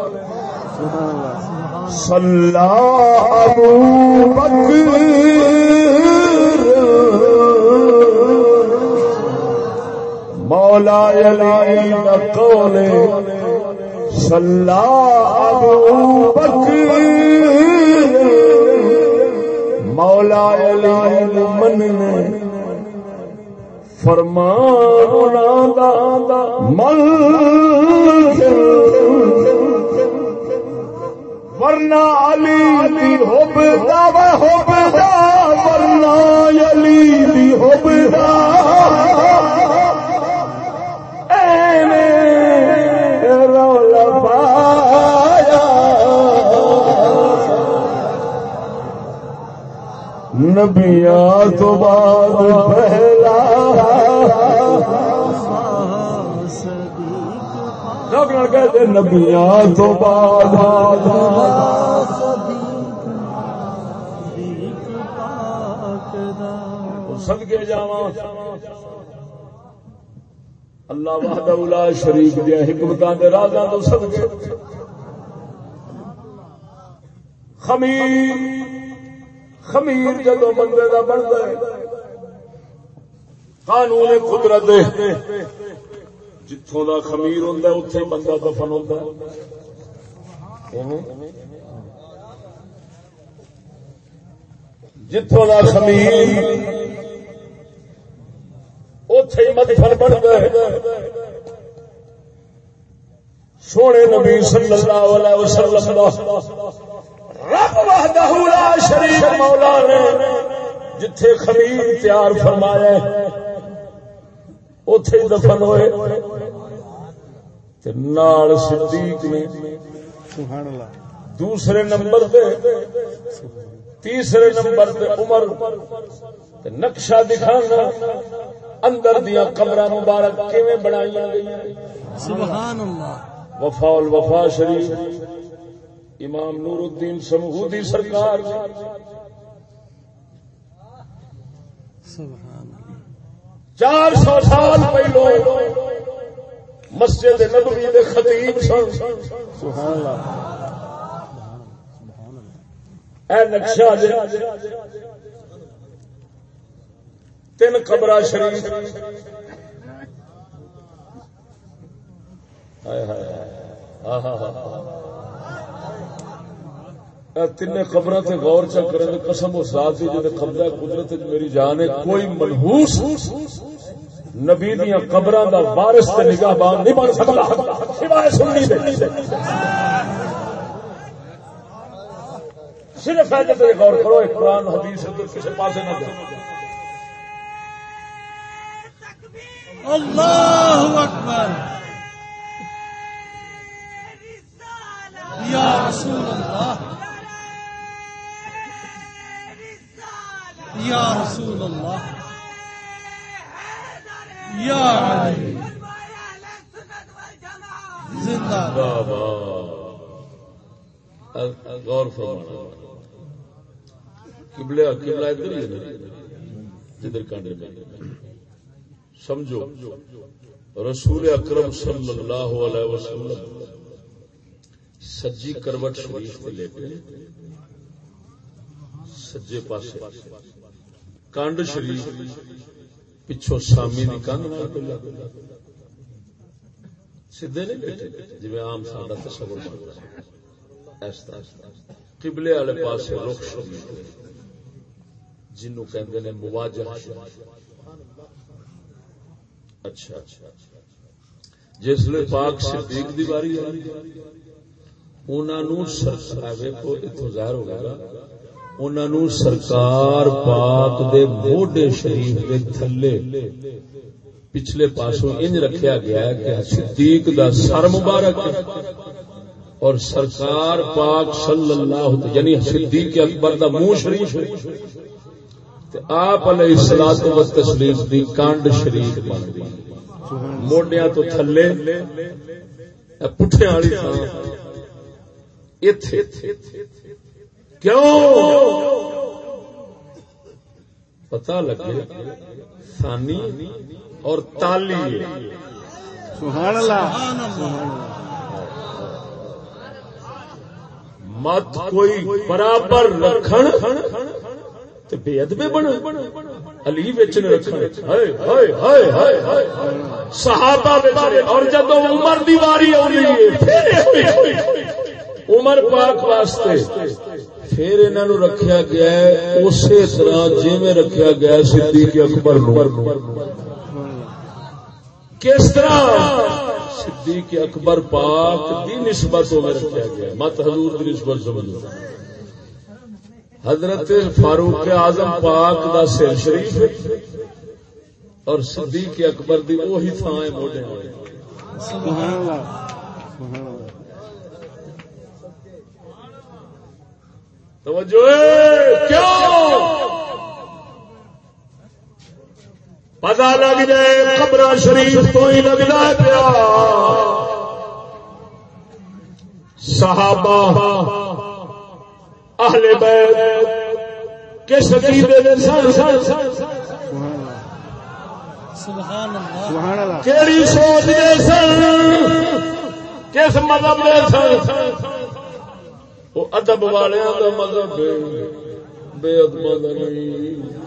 صلى أبو بكر مولا علی قول صلى أبو بكر مولا علی من فرمان دا مل ورنہ علی دی حب دا و دا، ورنہ علی دی حب دا۔ اینے تو بعد پہلا۔ لوگ کہتے نبیاں تو بعد صدقے جاواں۔ اللہ وحدہ لا شریک دیا حکمتاں دے رازاں تو صدقے۔ خمیر خمیر جدو بندے دا بنتا ہے، قانون قدرت جتوں دا خمیر ہوں اتے بندہ دفن ہوتا جتوں دا خمیر اتے مدفن بنتا ہے سونے نبی صلی اللہ علیہ وسلم رب وحدہ لا شریک مولا نے جتھے خمیر تیار فرمایا اتے دفن ہوئے۔ نال صدیق نے دوسرے نمبر پہ تیسرے نمبر پہ عمر نقشہ دکھانا اندر دیا قبر مبارک کیویں بنائی گئی سبحان اللہ وفا الوفا شریف امام نور الدین سمہودی سرکار۔ سبحان اللہ چار سو سال پہلو مسجد نبوی دے خطیب سن۔ سبحان اللہ اے نقشہ دے۔ تین قبرہ شریف۔ ہائے ہائے تین خبر تے غور چک کریں قسم اس ذات دی جے قبضہ قدرت میری جان ہے، کوئی منحوس نبی دیاں قبراں دا وارث تے نگاہ بان نہیں بن سکدا سوائے سننی دے۔ صرف ہے تے غور کرو، ایک قرآن حدیث تے کسے پاسے نہ جاؤ اللہ اکبر۔ یا رسول اللہ۔ یا رسول اللہ۔ یا علی. زندہ واہ غور فرمانا. قبلہ قبلہ ادھر ہی ہے جدھر کانڈے میں۔ سمجھو، رسول اکرم صلی اللہ علیہ وسلم سجی کروٹ شریف پہ لیٹے سجے پاسے۔ کانڈ شریف پچھو سامی کی کندھ نال پہ لگا سیدھے نہیں بیٹھے جی عام سارا تصور بنتا ہے اس طرح قبلے والے پاسے رخ شریف جنوں کہندے نے مواجہ اچھا اچھا جسل پاک صدیق دی باری آئی انہوں سرکار کو اتو ظاہر ہو گیا انہوں سرکار پاک دے موڈے شریف دے تھلے پچھلے پاسوں انج رکھیا گیا ہے کہ صدیق دا سر مبارک ہے۔ اور سرکار پاک صلی اللہ علیہ یعنی صدیق اکبر دا منہ شریف ہے۔ آپ علیہ الصلوۃ والتسلیم دی کانڈ شریف بن گئی۔ موڈیاں تو تھلے پٹھے والی تھان ایتھے کیوں؟ پتا لگے ثانی اور تالی سبحان اللہ۔ مت کوئی برابر رکھن تے بے ادبے بن۔ علی وچ نے رکھن۔ ہائے ہائے ہائے ہائے ہائے۔ صحابہ وچ اور جب عمر دی واری آونی ہے پھر عمر پاک واسطے پھر انہوں نے رکھا گیا ہے، اسی طرح جی میں رکھا گیا صدیق اکبر نو۔ کس طرح؟ صدیق اکبر پاک دی نسبت میں رکھا گیا مت حضور دی نسبت سمجھو۔ حضرت فاروق اعظم پاک دا سر شریف اور صدیق اکبر دی وہی تھان موڈے۔ سبحان اللہ۔ سبحان اللہ۔ توجہ کیوں؟ پتا لگ جائے قبر شریف تو ہی لگنا پیا۔ صحابہ اہل بیت دے سن سن؟ سبحان اللہ۔ کیڑی سوچ دے سن؟ کس مذہب دے سن؟ وہ ادب والوں کا مذہب بے ادب کا نہیں۔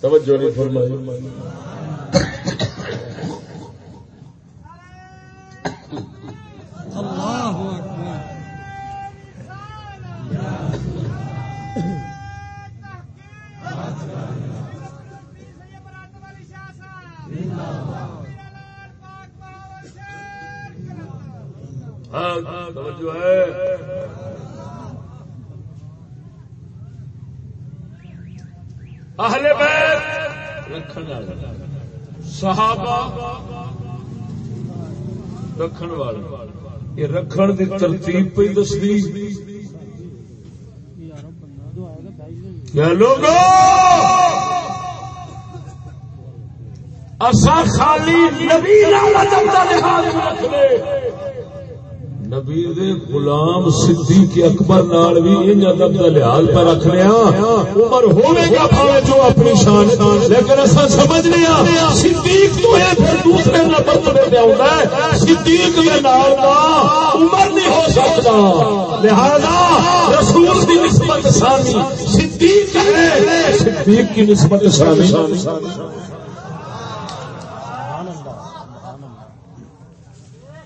توجہ نہیں فرمائی۔ اللہ توجہ ہے۔ اہل بیت رکھن والے۔ صحابہ رکھن والے۔ یہ رکھن دی ترتیب پہ دس دی یارو بندہ تو آئے گا بھائی کیا اسا خالی نبی لحاظ رکھ لے نبی دے غلام صدیق اکبر نال بھی ان ادب دا لحاظ پہ رکھ لیا۔ عمر ہوے گا بھاوے جو اپنی شان لیکن اسا سمجھ لیا صدیق تو ہے پھر دوسرے نمبر تے پہ آوندا ہے۔ صدیق دے نال دا عمر نہیں ہو سکتا لہذا رسول کی نسبت ثانی، صدیق ہے صدیق کی نسبت ثانی۔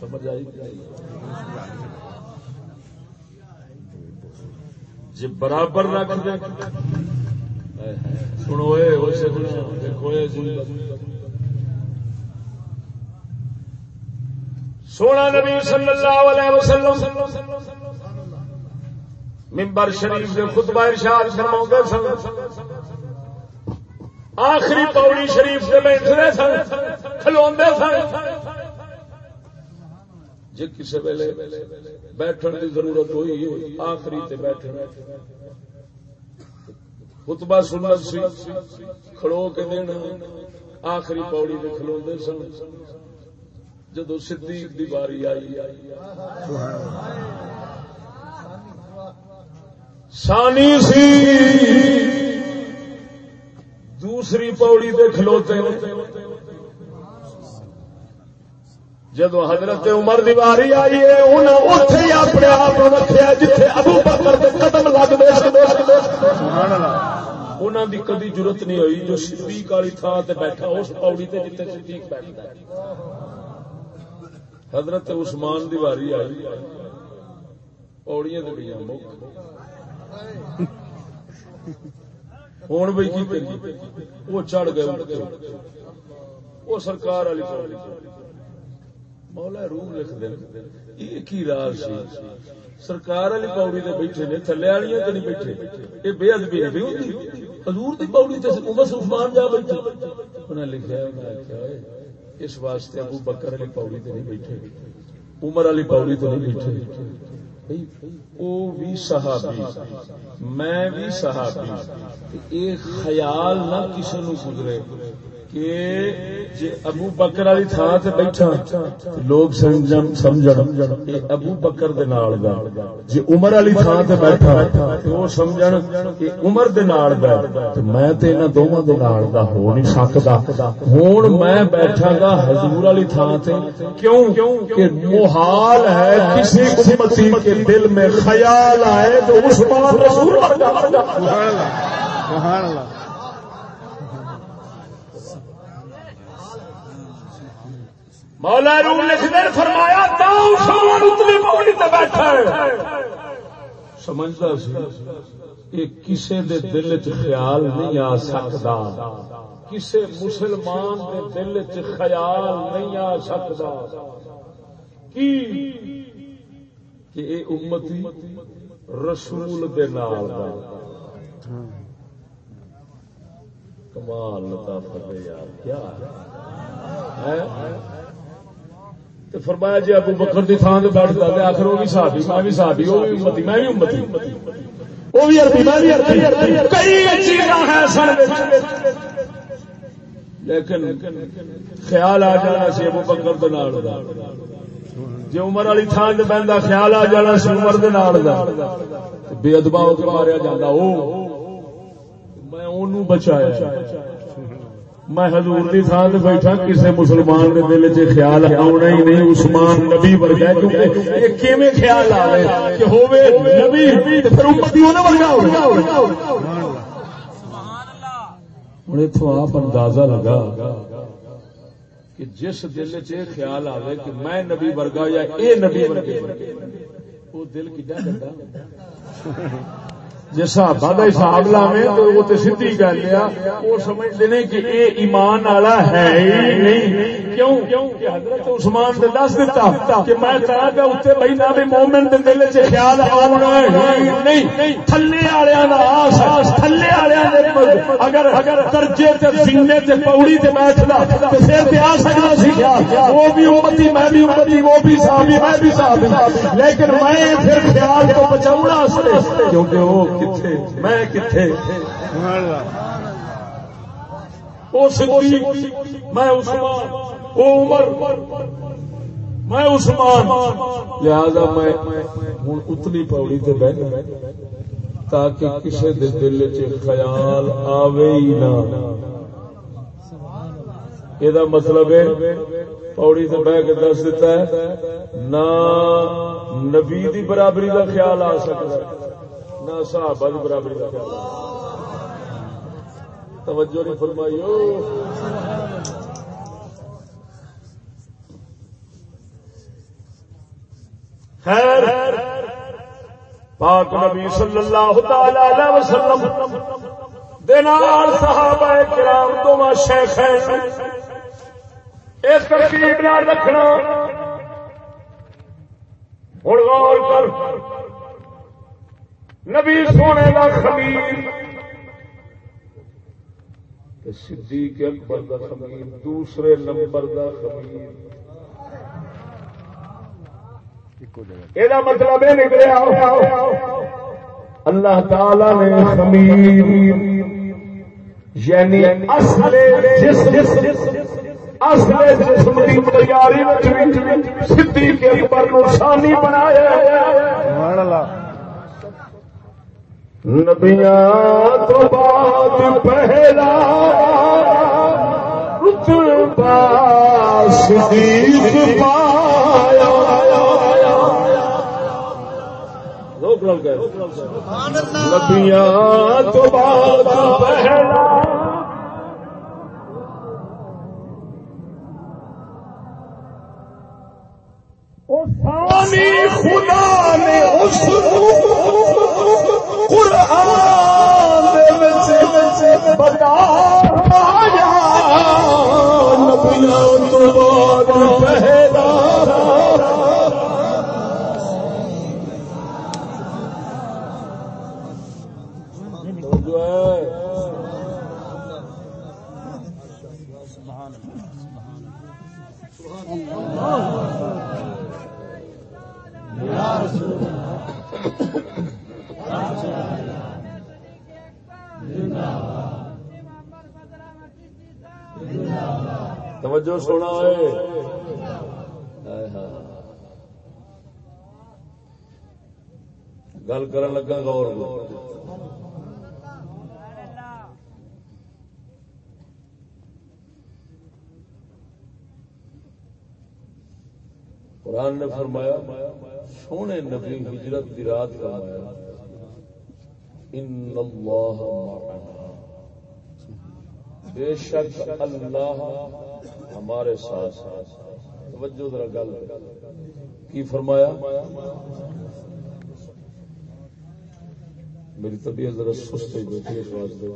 سمجھ آئی؟ جی برابر رکھ دیں۔ سنو دیکھو سونا نبی صلی اللہ علیہ وسلم۔ ممبر شریف کے خطبہ ارشاد فرماؤں سن۔ آخری پوڑی شریف سے بیٹھنے سن۔ کھلوندے سن۔ جی کسی ویلے بیٹھن کی ضرورت ہوئی، آخری تے بیٹھے خطبہ سنت سی، کھڑو کے دن آخری پوڑی میں کھلو سن۔ جدو صدیق دی باری آئی۔ سانی سی، دوسری پوڑی تے کھلوتے۔ جدو حضرت عمر دیواری آئی ہے اتے ہی اپنے آپ رکھا جتھے ابو بکر کے قدم لگتے انہوں دی کدی ضرورت نہیں ہوئی، جو صدیق والی تھان سے بیٹھا، اس پوڑی تے جتنے صدیق بیٹھتا حضرت عثمان دیواری آئی۔ پوڑیاں دڑیاں ہوں بھائی کی کری وہ چڑھ گئے وہ سرکار والی پوڑی مولا روح لکھ دیں ایک ہی راز سی؟ سرکار والی پاؤڑی تے بیٹھے نے، تھلے والی تے نہیں بیٹھے۔ یہ بے ادبی نہیں ہوتی حضور دی پاؤڑی تے بس عثمان جا بیٹھے۔ انہاں لکھیا انہاں لکھیا اس واسطے ابو بکر علی پاؤڑی تے نہیں بیٹھے۔ عمر علی پاؤڑی تے نہیں بیٹھے۔ او بھی صحابی۔ میں بھی صحابی۔ ایک خیال نہ کسی نو گزرے۔ کہ جی ابو بکر والی تھان سے بیٹھا لوگ سمجھ ابو بکر جی عمر والی تھان سے بیٹھا وہ سمجھ عمر میں دونوں دا ہو نہیں سکتا ہوں میں بیٹھا گا حضور والی تھان سے کیوں؟ کہ محال ہے کسی امتی کے دل میں خیال آئے تو اس رسول سبحان اللہ۔ مولا روم لکھ دے فرمایا بیٹھا سمجھتا سی کسے دے دل چ خیال نہیں آ سکتا کسے مسلمان دے دل چ خیال نہیں آ سکتا کی؟ کہ اے امتی رسول دے نال کمال لطافت یار کیا ہے؟ فرمایا جی ابو بکر کی تھان سے بیٹھ جاتے آخر وہ بھی صحابی، میں بھی صحابی، وہ بھی امتی، میں بھی امتی۔ وہ بھی عربی، میں بھی عربی۔ کئی چیزاں ہیں سن لیکن خیال آ جانا سی ابو بکر دے نال جی عمر والی تھان سے بہن خیال آ جانا سی عمر دے نال دا۔ بے ادبا ہو کے ماریا جاتا وہ میں انہوں بچایا۔ میں حضور دی تھان بیٹھا کسی مسلمان کے دل چ خیال آنا ہی نہیں، عثمان نبی ورگا کیونکہ یہ کیویں خیال آ رہے کہ ہوے نبی پھر امتی انہاں ورگا ہو ہوں اتو آپ اندازہ لگا کہ جس دل چ خیال آئے کہ میں نبی ورگا یا اے نبی ورگے، وہ دل کڈا گندا جی صحابہ کا حساب لاویں تو وہ تو سیدھی گل ہے وہ سمجھتے ہیں کہ اے ایمان والا ہے ہی نہیں۔ کیوں؟ کہ حضرت عثمان نے دس دیتا کہ میں بھی مومن دے دل چ خیال نہیں تھلے والےاں دا آس تھلے والےاں دے اگر اگر درجے تے سینے تے پوڑی تے بیٹھدا تے پھر تے آ سکدا سی۔ خیال وہ بھی امتی میں بھی امتی وہ بھی صحابی میں بھی صحابی۔ لیکن میں پھر خیال کو واسطے کیونکہ وہ کتھے میں کتھے۔ میں عثمان وہ عمر، میں عثمان، لہذا میں ہوں اتنی پوڑی تے بہنا تاکہ کسی دے دل چ خیال آوے ہی نہ۔ یہ مطلب ہے، پوڑی سے بہ کے دس دیتا ہے، نہ نبی دی برابری کا خیال آ سکتا ہے، نہ صحابہ دی برابری کا خیال توجہ نہیں فرمائی خیر۔ پاک نبی صلی اللہ تعالی علیہ وسلم دینار صحابہ کرام تو شیخ اس ترکیب نہ رکھنا۔ ہوں غور کر۔ نبی سونے کا خمیر۔ صدیق اکبر کا خمیر، دوسرے نمبر کا خمیر۔ یہ مطلب یہ نکلیا اللہ تعالی نے خمیر یعنی اصل جسم اصل جسم کی تیاری صدیق اکبر نو شانی بنایا نبیاں تو بعد پہلا رتبہ صدیق پایا نبیاں تو بعد پہلا۔ ثانی خدا نے اس قرآن بتایا نبیاں تو بعد توجہ سونا گل کر لگا غور قرآن نے فرمایا، سونے نبی ہجرت کی رات فرمایا، ان اللہ معنا. بے شک اللہ ہمارے ساتھ توجہ ذرا گل۔ کی فرمایا؟ میری طبیعت ذرا سست ہی بیٹھی اس واسطے۔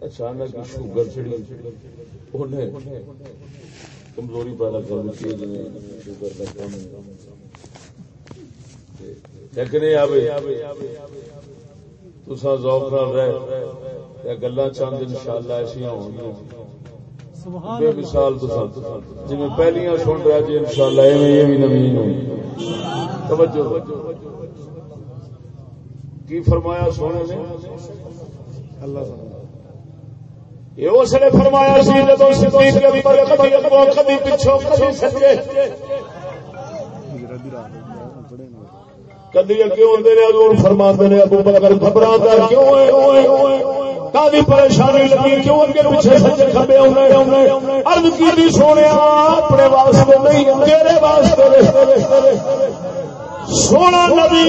اچانک شوگر چڑی انہیں کمزوری پیدا کر دیتی ہے جنہیں شوگر کا کم۔ لیکن یہ تسا ذوق نال رہ گلا چند ان شاء اللہ ایسا ہو بے مثال جی پہلیاں سن رہا جی ان شاء اللہ یہ بھی نوین توجہ۔ کی فرمایا سونے نے؟ اللہ یہ اس نے فرمایا سی جب صدیق اکبر کبھی اگوں کبھی پچھوں کبھی سجے کدی کیوں حضور فرماتے نے ابو بکر گھبراتا کیوں ہے؟ کافی پریشانی لگی؟ کیوں اگے پیچھے سجے کھبے ارد کی سونے، اپنے واسطے نہیں، تیرے واسطے سونا نبی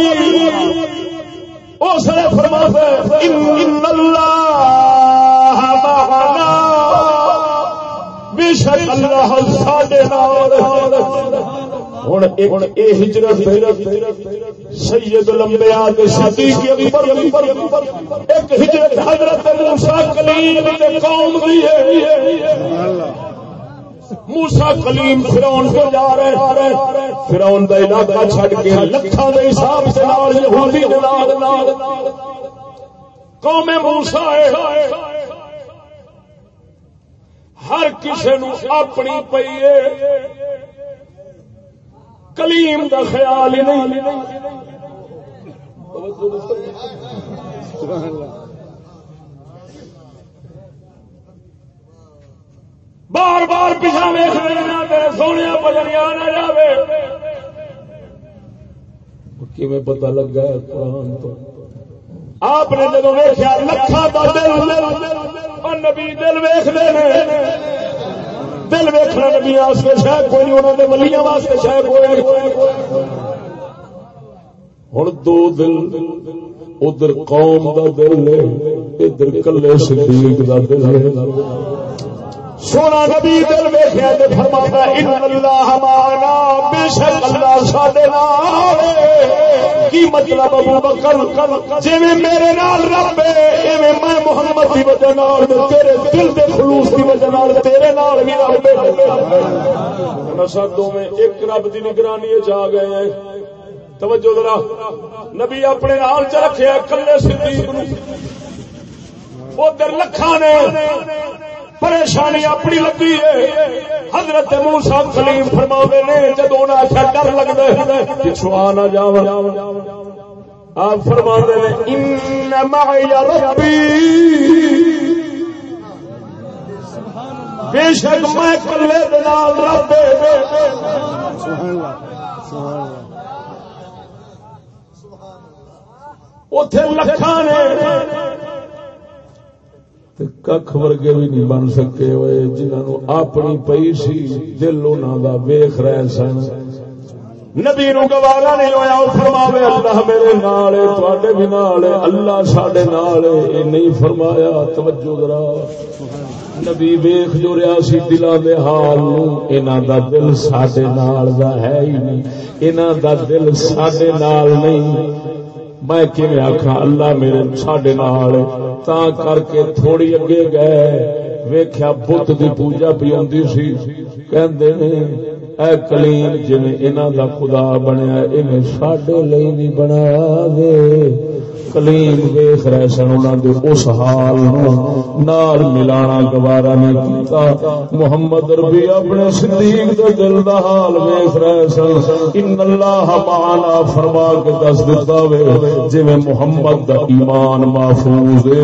اس نے فرماتا ان اللہ بے شک اللہ ساڈے نال ہوں ہجرت سید لمبیا صدیق اکبر ایک ہجرت حضرت موسا کلیم قوم دی موسا کلیم فرون کو جا رہے فرون کا علاقہ چڈ کے لکھان کے حساب سے نال یہودی نال۔ قوم موسا ہر کسی نو اپنی پئی کلیم دا خیال ہی نہیں۔ بار بار پیچھا ویخ لینا سونے بجن نہ جاوے۔ کیویں پتہ لگا قرآن تو؟ آپ نے جدو ویخیا لکھا کا دل نبی دل ویخ دل ویخنا نبی واسطے، شاید کوئی نہیں، انہوں نے ولیاں واسطے، شاید کوئی نہیں۔ ہوں دو دل، ادھر قوم دا دل ہے ادھر کلے شدید دا دل ہے سونا نبی دل ویخیا فرماتا ان اللہ ہمارا بے شک اللہ ساڈے کی مطلب ابو بکر جی میرے نال رب ہے میں محمد کی وجہ نال تیرے دل دے خلوص کی وجہ نال تیرے نال بھی رب نسدوں میں ایک رب کی نگرانی جا گئے ہیں۔ توجہ ذرا، نبی اپنے نال چ رکھے کلے صدیق نو۔ ادھر لکھا نے پریشانی اپنی لگی ہے۔ حضرت موسا کلیم فرما نے جدو آخیا ڈر لگتا ہے پچھو نہ جا آپ فرما نے بے شک میں کلے رب اتے لکھا نے کھ ورگے بھی نہیں بن سکے ہوئے، جنہوں اپنی پئی سی، دل انہوں ویخ رہے سن۔ نبی نو گوارا نہیں ہوا فرماوے، اللہ میرے نال تے بھی نال اللہ سڈے نال یہ نہیں فرمایا، توجہ ذرا۔ نبی ویخ جو رہا سی دلان دے حال انہاں دا دل سڈے نال دا ہے ہی نہیں۔ انہاں دا دل سڈے نال نہیں۔ میں کہ آخا اللہ میرے سڈے نال، تا کر کے تھوڑی اگے گئے۔ ویخیا بت دی پوجا پی آدھی سی۔ کہ اے کلیم جن انہوں دا خدا بنیا، انہیں سڈے لی نہیں بنا دے۔ کلیم ویخ رہے سن انہوں اس حال نال ملانا گوارا نہیں کیتا۔ محمد ربی اپنے صدیق دے دل دا حال ویخ رہے سن۔ ان اللہ معنا فرما کے دس دیتا وے جی محمد دا ایمان محفوظ ہے،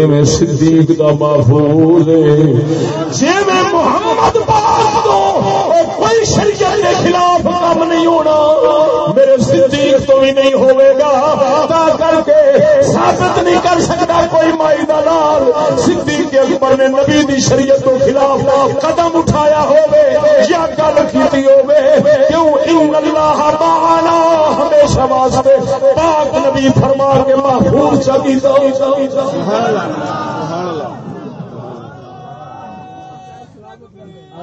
ایویں صدیق دا محفوظ ہے۔ جی محمد پاک دو کوئی شریعت کے خلاف کام نہیں ہونا۔ میرے صدیق تو بھی نہیں ہوئے گا تا کر کے ثابت نہیں کر سکتا کوئی مائی دلال صدیق اکبر نے نبی دی شریعت کے خلاف قدم اٹھایا ہوئے یا گل کی ہوئے کیوں ان اللہ معنا ہمیشہ واسطے پاک نبی فرما کے محفوظ چلی سبحان اللہ۔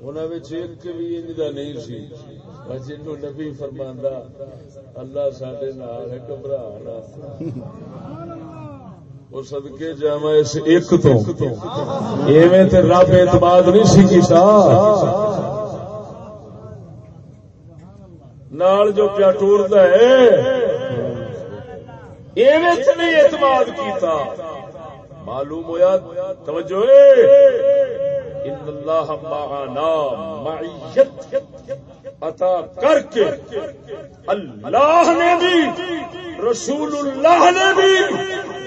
لکھا ایک بھی انجا نہیں سی جنو نبی فرماندہ اللہ سڈے نال گھبرا وہ سدکے جا اس ایک تو ایویں تے رب اعتماد نہیں سی کیتا نال جو پیا ٹورتا ہے ایویں تے نہیں اعتماد کیتا معلوم ہویا توجہ ان اللہ معنا معیت عطا کر کے اللہ نے بھی رسول اللہ نے بھی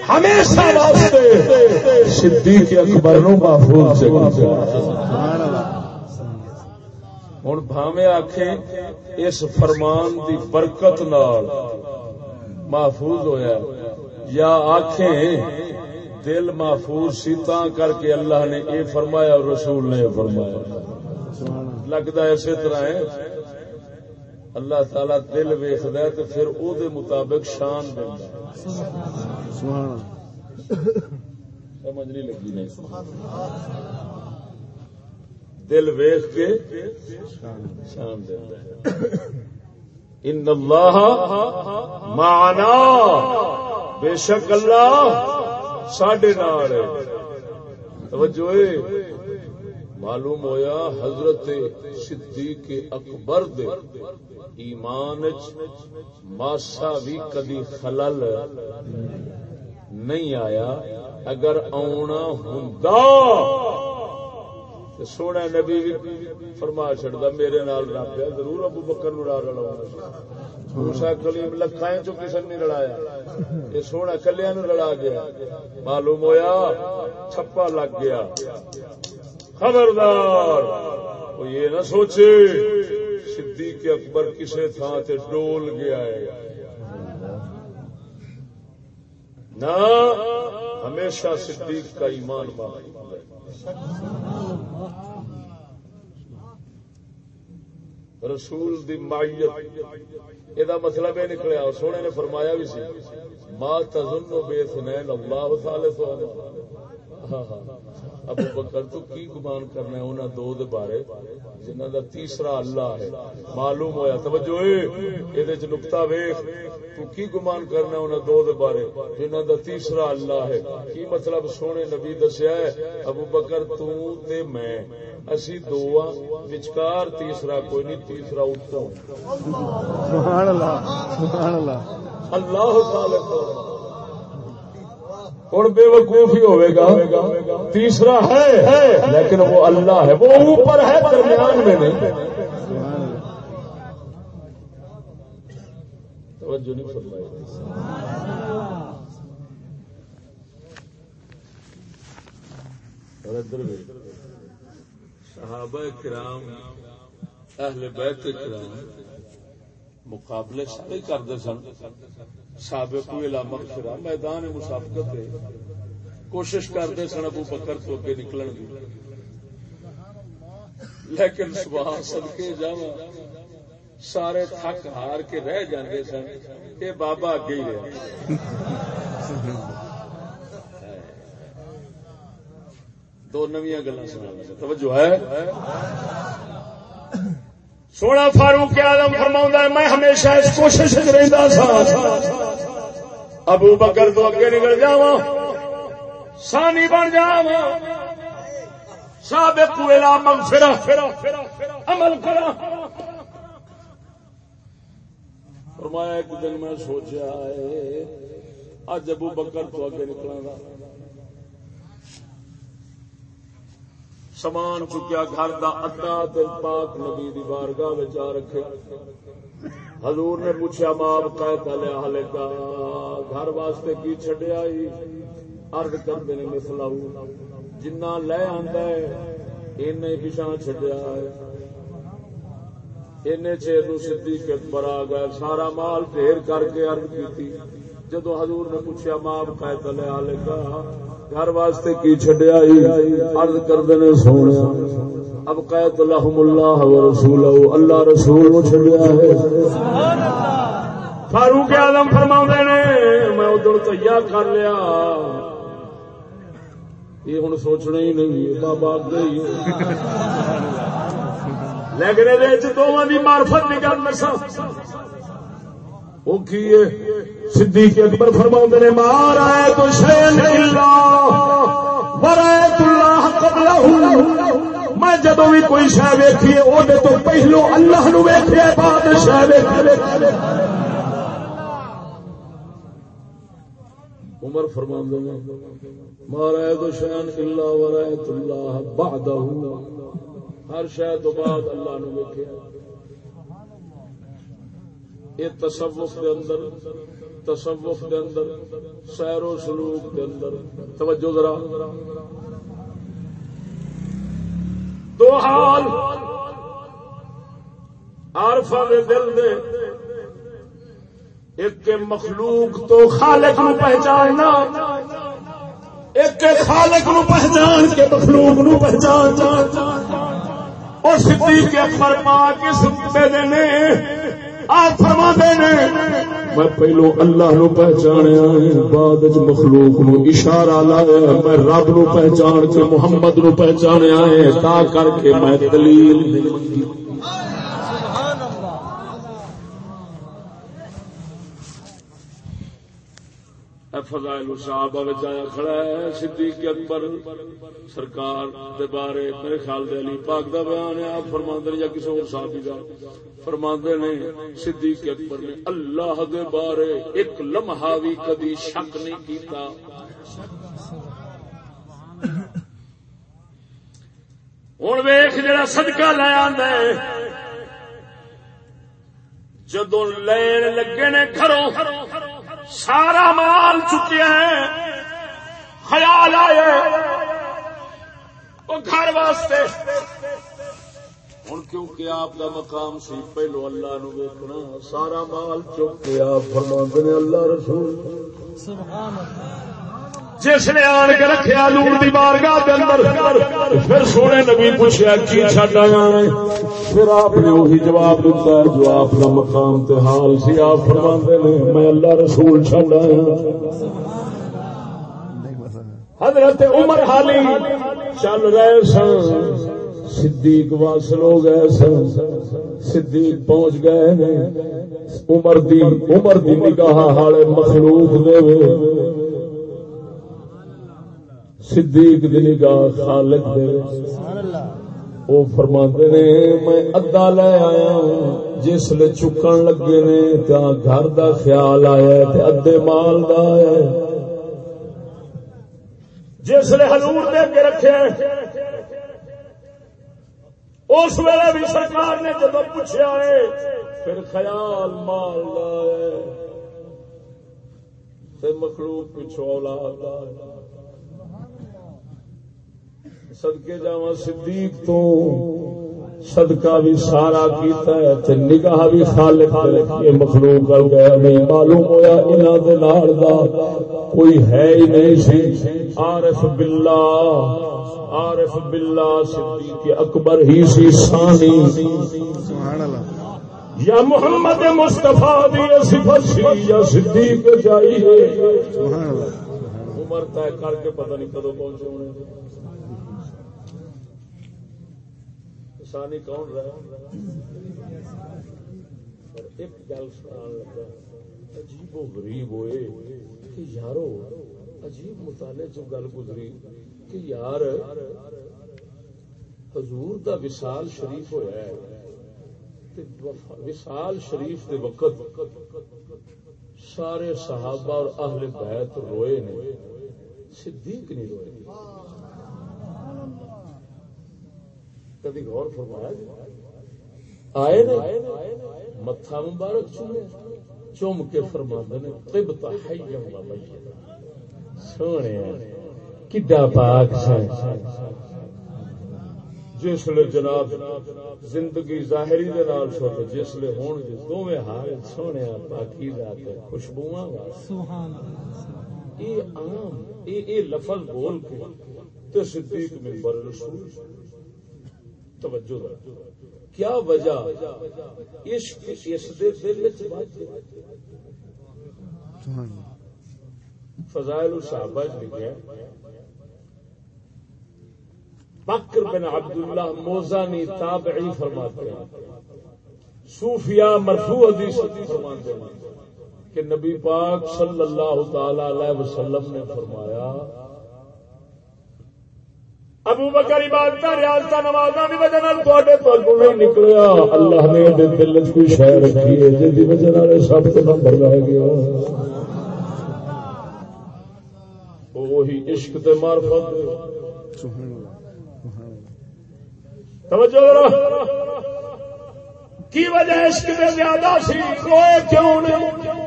ہمیشہ واسطے صدیق اکبر نو محفوظ سے ہوں بھاوے آخے اس فرمان دی برکت نال محفوظ ہویا۔ یا آخیں دل محفوظ سی کر کے اللہ نے یہ فرمایا اور رسول نے فرمایا۔ لگتا اسی طرح ہے۔ اللہ تعالی دل ویخد تو پھر او دے مطابق شان سمجھ نہیں لگی نہیں دل ویخ کے شان ان اللہ معنا بے شک اللہ ساڈے نال توجہ معلوم ہویا حضرت صدیق اکبر دے ایمان ماسا بھی کدی خلل نہیں آیا اگر آنا ہوں سونا نبی بھی فرما چڑھتا میرے نال رب ضرور ابو بکر نو لڑا موسا کلیم لکھا چو کسی نے لڑایا یہ سونا کلیا نو لڑا گیا۔ معلوم ہویا چھپا لگ گیا۔ خبردار! وہ یہ نہ سوچے صدیق اکبر کسے تھان سے ڈول گیا ہے۔ نہ ہمیشہ صدیق کا ایمان باقی رسول دی مائیت۔ یہ مطلب یہ نکلیا سونے نے فرمایا بھی سی، ما تظن بے سنین اللہ ثالث ہاں ہاں ابو بکر تو کی گمان کرنا ہے انہاں دو دے بارے؟ جنہاں دا تیسرا اللہ ہے۔ معلوم ہویا توجہ اے اے دے وچ نقطہ ویکھ۔ تو کی گمان کرنا ہے انہاں دو دے بارے؟ جنہاں دا تیسرا اللہ ہے۔ کی مطلب سونے نبی دسیا ہے؟ ابو بکر تو تے میں۔ اسی دو وچکار تیسرا کوئی نہیں تیسرا اتوں سبحان اللہ سبحان اللہ۔ اللہ خالق ہوں بے وقوف ہی ہوئے گا، تیسرا ہے، لیکن وہ اللہ ہے، وہ اوپر ہے، درمیان میں نہیں۔ توجہ نہیں فرمائی۔ صحابہ کرام، اہل بیت کرام مقابلے سارے کرتے سن۔ سابق مغفرہ، میدان مسابقت کوشش کرتے سن ابو بکر تو اگے نکلن کی لیکن صبح صدقے جاوا سارے تھک ہار کے رہ جاندے سن۔ یہ بابا اگے ہی رہا دو نویاں گلا سنا توجہ ہے؟ سونا فاروق آدم فرما میں ہمیشہ اس کوشش رہتا سا۔ ابو بکر تو اگے نکل جا سانی بن جا سابق مغفرہ، عمل کرا۔ فرمایا، ایک دن میں سوچا ہے اج ابو بکر تو اگے نکلا گا۔ سامان چکیا گھر دا ادا دل پاک نبی دی بارگاہ وچ آ رکھے۔ حضور نے پوچھا ماں قائد لیا ہلے کا گھر واسطے کی چھڈیا ہی ارد کرتے نے مسلاؤ جنہ لے آندا ہے، اینے ہی چھڈیا ہے۔ اینے چیر نو صدیق اکبر آ گئے سارا مال ڈھیر کر کے عرض کیتی۔ جدو حضور نے پوچھا ماں قائد لیا ہلے کا گھر واسطے کی چھڈیا عرض کردے نے سونے، اب قید لہم اللہ و رسول اللہ رسول کو چھڈیا ہے۔ فاروق آدم فرما نے، میں ادھر تیا کر لیا۔ یہ ہوں سوچنا ہی نہیں بابا گئی لیکن یہ دونوں کی مارفت کی گل نسا وہ کی صدیق اکبر فرما نے مار آئے تو شین برائت اللہ قبلہ میں جدو بھی کوئی شہ ویکھی وہ تو پہلو اللہ نو ویکھے بعد شہ ویکھے عمر فرما مارا تو شان اللہ ورائت اللہ بعد ہر شہ تو بعد اللہ نو ویکھے یہ تصوف دے اندر، تصوف دے اندر، سیر و سلوک دے اندر۔ توجہ ذرا۔ دو حال عارفہ دے دل دے ایک کے مخلوق تو خالق نو پہچاننا، ایک کے خالق نو پہچان کے مخلوق نو پہچان اور صدیق اکبر پاک اس پہ دینے آپ فرما نے میں پہلو اللہ نو پہچانیا بعد مخلوق نو اشارہ لایا میں رب نو پہچان کے محمد نو پہچانیا ہے، تا کر کے میں دلیل نہیں منگی فضائل صاحب آیا کھڑا ہے، صدیق اکبر، سرکار دے بارے میرے خیال دے علی پاک دا بیان ہے، آپ فرماندے یا کسی اور صحابی دا؟ فرماندے نے صدیق اکبر نے اللہ دے بارے ایک لمحہ بھی کبھی شک نہیں کیتا۔ ہوں ویخ جڑا صدقہ لے آندا ہے، جدوں لین لگے نے گھروں سارا مال چکے ہیں۔ خیال آئے۔ وہ گھر واسطے۔ ہوں کیونکہ آپ کا مقام سی پہلو اللہ نو ویکنا سارا مال چک کے آپ فرما نے اللہ رسول۔ سبحان اللہ۔ جس نے آن کے رکھا لور دی بارگاہ کے اندر، پھر سونے نبی پوچھا کی چڈ آیا پھر آپ نے وہی جواب دیتا ہے جو آپ کا مقام تے حال سی، آپ فرما نے، میں اللہ رسول چڈ آیا۔ حضرت عمر حالی چل رہے سن، صدیق واصل ہو گئے سن، صدیق پہنچ گئے نے۔ عمر دی عمر دی نگاہ حال مخلوق دے صدیق دی نگاہ خالق دے سبحان اللہ۔ وہ فرماندے نے میں ادا لے آیا جس لے چکن لگے نے تا گھر دا خیال آیا تے ادے مال دا آیا جس لے حضور دے کے رکھے اس ویلے بھی سرکار نے جب پوچھا ہے پھر خیال مال دا آیا تے مخلوق پچھو اولاد دا آیا صدقے جاوا صدیق تو صدقہ بھی سارا کیتا ہے تے نگاہ بھی خالق دے رکھی مخلوق کر گیا نہیں معلوم ہویا انہاں دے نال دا کوئی ہے ہی نہیں سی۔ عارف باللہ عارف باللہ صدیق اکبر ہی سی ثانی۔ سبحان اللہ یا محمد مصطفیٰ دی صفت سی یا صدیق چاہیے سبحان اللہ عمر طے کر کے پتہ نہیں کدو پہنچے ہونے۔ ثانی کون رہا پر ایک گل سنان لگا، عجیب و غریب ہوئے کہ یارو، عجیب مطالعے چ گل گزری کہ یار، حضور دا وصال شریف ہویا ہے وصال شریف دے وقت سارے صحابہ اور اہل بیت روئے نے، صدیق نہیں روئے۔ کبھی غور فرمایا جی؟ آئے نے متھا مبارک چومے چوم کے فرما نے طبتا حیا و میتا سونے کڈا پاک سن۔ جس لے جناب زندگی ظاہری دے نال سو تے جس لے ہون جے دوویں حال سونے پاکی ذات خوشبوواں واسطے۔ سبحان اللہ۔ یہ عام یہ یہ لفظ بول کے تے صدیق منبر رسول۔ توجہ کیا وجہ عشق اس دے دل وچ اللہ فضائل الصحابہ لکھیا بکر بن عبداللہ موزانی تابعی فرماتے ہیں۔ صوفیاء مرفوع حدیث فرماتے ہیں کہ نبی پاک صلی اللہ تعالی علیہ وسلم نے فرمایا ابو بکر عبادت ریاضت نمازاں دی وجہ نال تواڈے تو نہیں نکلیا۔ اللہ نے دے دل وچ کوئی شے رکھی ہے جس دی وجہ نال سب تو نمبر رہ گیا وہی عشق تے معرفت۔ سبحان اللہ توجہ ذرا۔ کی وجہ عشق میں زیادہ سی کیوں نہیں؟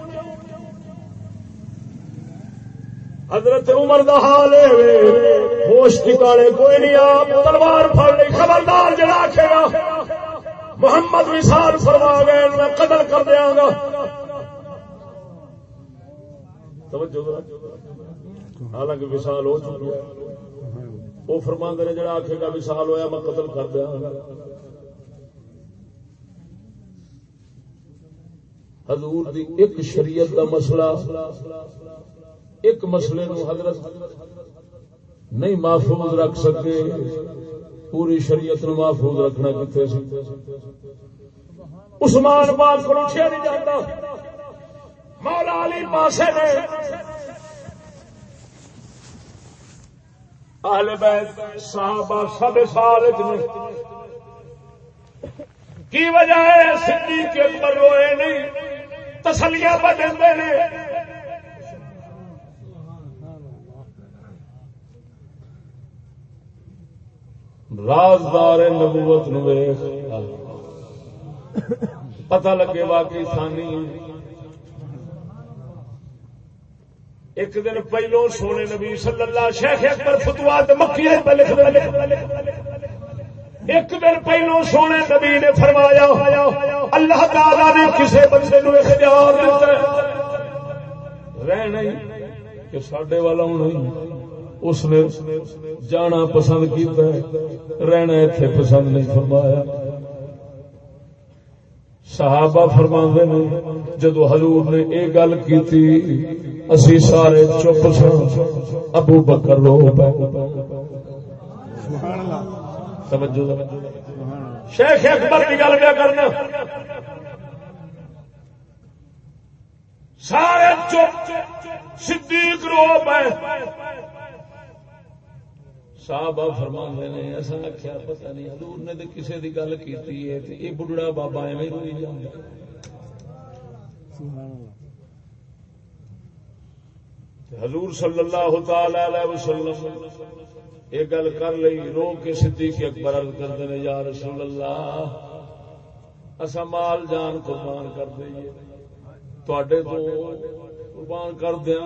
حضرت عمر دا حال ہے ہوش ٹھکانے کوئی نہیں، آپ تلوار پھڑ لی خبردار جڑا آکھے گا۔ محمد وصال فرما گئے، میں قتل کر دیاں گا۔ توجہ ذرا۔ حالانکہ وصال ہو چکا ہے۔ وہ فرما نے جڑا آخے گا، وصال ہویا، میں قتل کر دیا گا۔ حضور دی ایک شریعت دا مسئلہ ایک مسئلے نو حضرت نہیں محفوظ رکھ سکے، پوری شریعت نو محفوظ رکھنا کتنے سی؟ عثمان پاک کو اٹھیا نہیں جاتا۔ مولا علی پاسے نے اہل بیت صحابہ سب سال نے کی وجہ ہے؟ صدیق اکبر روئے نہیں، تسلیاں بدلتے ہیں رازدار نبوت نو پتہ لگے واقعی ثانی ایک دن پہلو سونے نبی صلی اللہ شیخ اکبر فتوات مکی پہ لکھ ایک دن پہلو سونے نبی نے فرمایا، اللہ تعالی نے کسی بندے نو اختیار دیتا ہے۔ رہنا کہ ساڈے والا ہونا اس نے جانا پسند کیتا ہے رہنا اتنے پسند نہیں فرمایا صحابہ فرما نے جدو حضور نے یہ گل کی اسی سارے چپ سن ابو بکر رو توجہ شیخ اکبر کی گل کیا کرنا سارے چپ صدیق رو پہ صاحب فرما نے ایسا آخیا پتا نہیں حضور نے تو کسی کی گل کی یہ بڑھڑا بابا ایویں روئی جانا حضور صلی اللہ تعالی وسلم یہ گل کر لی رو کے صدیق اکبر عرض کرتے ہیں یا رسول اللہ اصا مال جان قربان کر دئیے۔ تے تو قربان کر دیا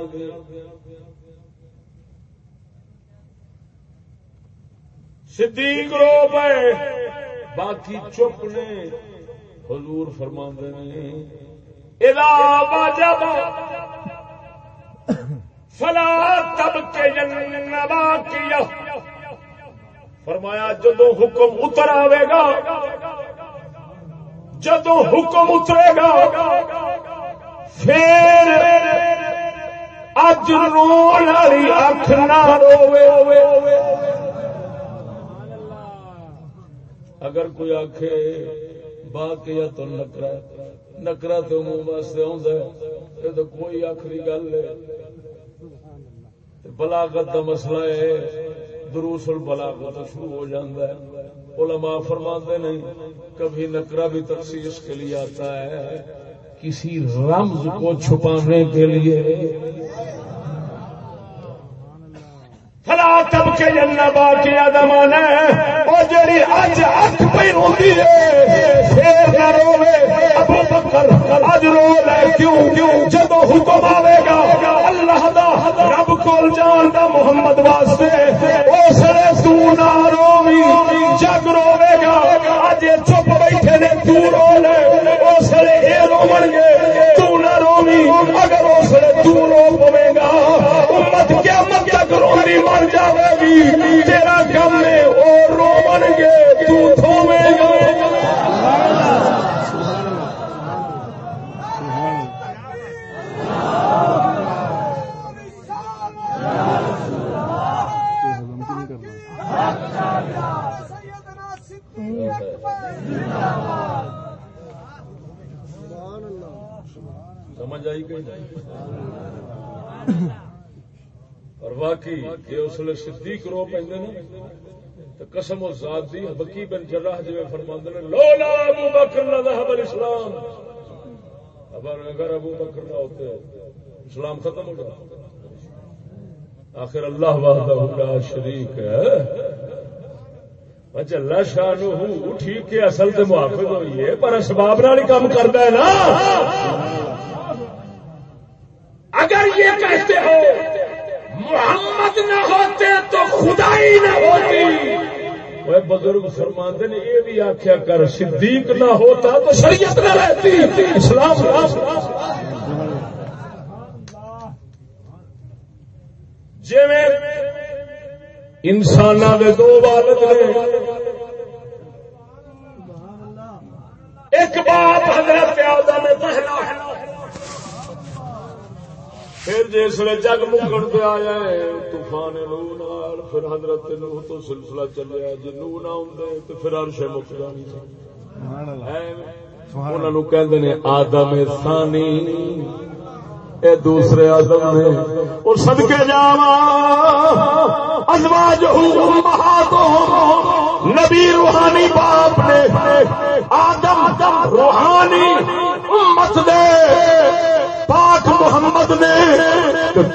صدیق رو پے۔ باقی چپ نے۔ حضور فرما نے۔ فلا تب کے فرمایا جدو حکم اتر آئے گا جدو حکم اترے گا، پھر اج رو والی اکھ نہ روے اگر کوئی آخ باق تو نکرا نکرا تو منہ واسطے آ تو کوئی آخری گل ہے۔ بلاغت کا مسئلہ ہے، دروس البلاغت شروع ہو جاتا ہے۔ علماء فرماتے نہیں کبھی نکرا بھی تخصیص کے لیے آتا ہے، کسی رمز کو چھپانے کے لیے۔ فلا تب کے جنا باقی دمان ہے۔ وہ جڑی اج اک پہ روی ہے شیر نہ روے ابو بکر اج رو لے، کیوں؟ کیوں جب حکم آئے گا، اللہ دا رب کول جان دا محمد واسطے اس نے تو نہ روی جگ روے گا، اج چپ بیٹھے نے تو رو لے اس نے اے رومن گے، تو نہ روی اگر اس نے تو رو پوے گا، امت کیا مت تک رونی مر جائے گی۔ تیرا کم ہے وہ رو بن گے، تو تھوے گا۔ سمجھ آئی کہ اور واقعی یہ اس لیے صدیق رو پہ تو قسم و ذات دی بکی بن جراح جی فرما نے لولا ابو بکر نہ ذهب الاسلام۔ اگر اگر ابو بکر نہ ہوتے، اسلام ختم ہو جاتا۔ آخر اللہ وحدہ لا شریک ہے۔ اللہ شاہ ٹھیک ہے، اصل تو محافظ ہوئی ہے پر اسباب نال ہی کام کرتا ہے نا اگر یہ کہتے ہو محمد نہ ہوتے تو خدائی نہ ہوتی۔ وہ بزرگ فرماتے نے، یہ بھی آخیا کر، صدیق نہ ہوتا تو شریعت نہ رہتی۔ اسلام جی انسان کے دو والد نے، ایک باپ حضرت آدم پہلا ہے۔ پھر جس نے جگ مکن پہ آیا ہے طوفان نال پھر حضرت نوح تو سلسلہ چلیا جی نو نہ ہوں تو پھر عرش مک جانی انہوں نے آدم ثانی اے دوسرے آدم نے۔ اور صدقے جاوا ازواج نبی روحانی باپ نے آدم روحانی امت دے پاک محمد نے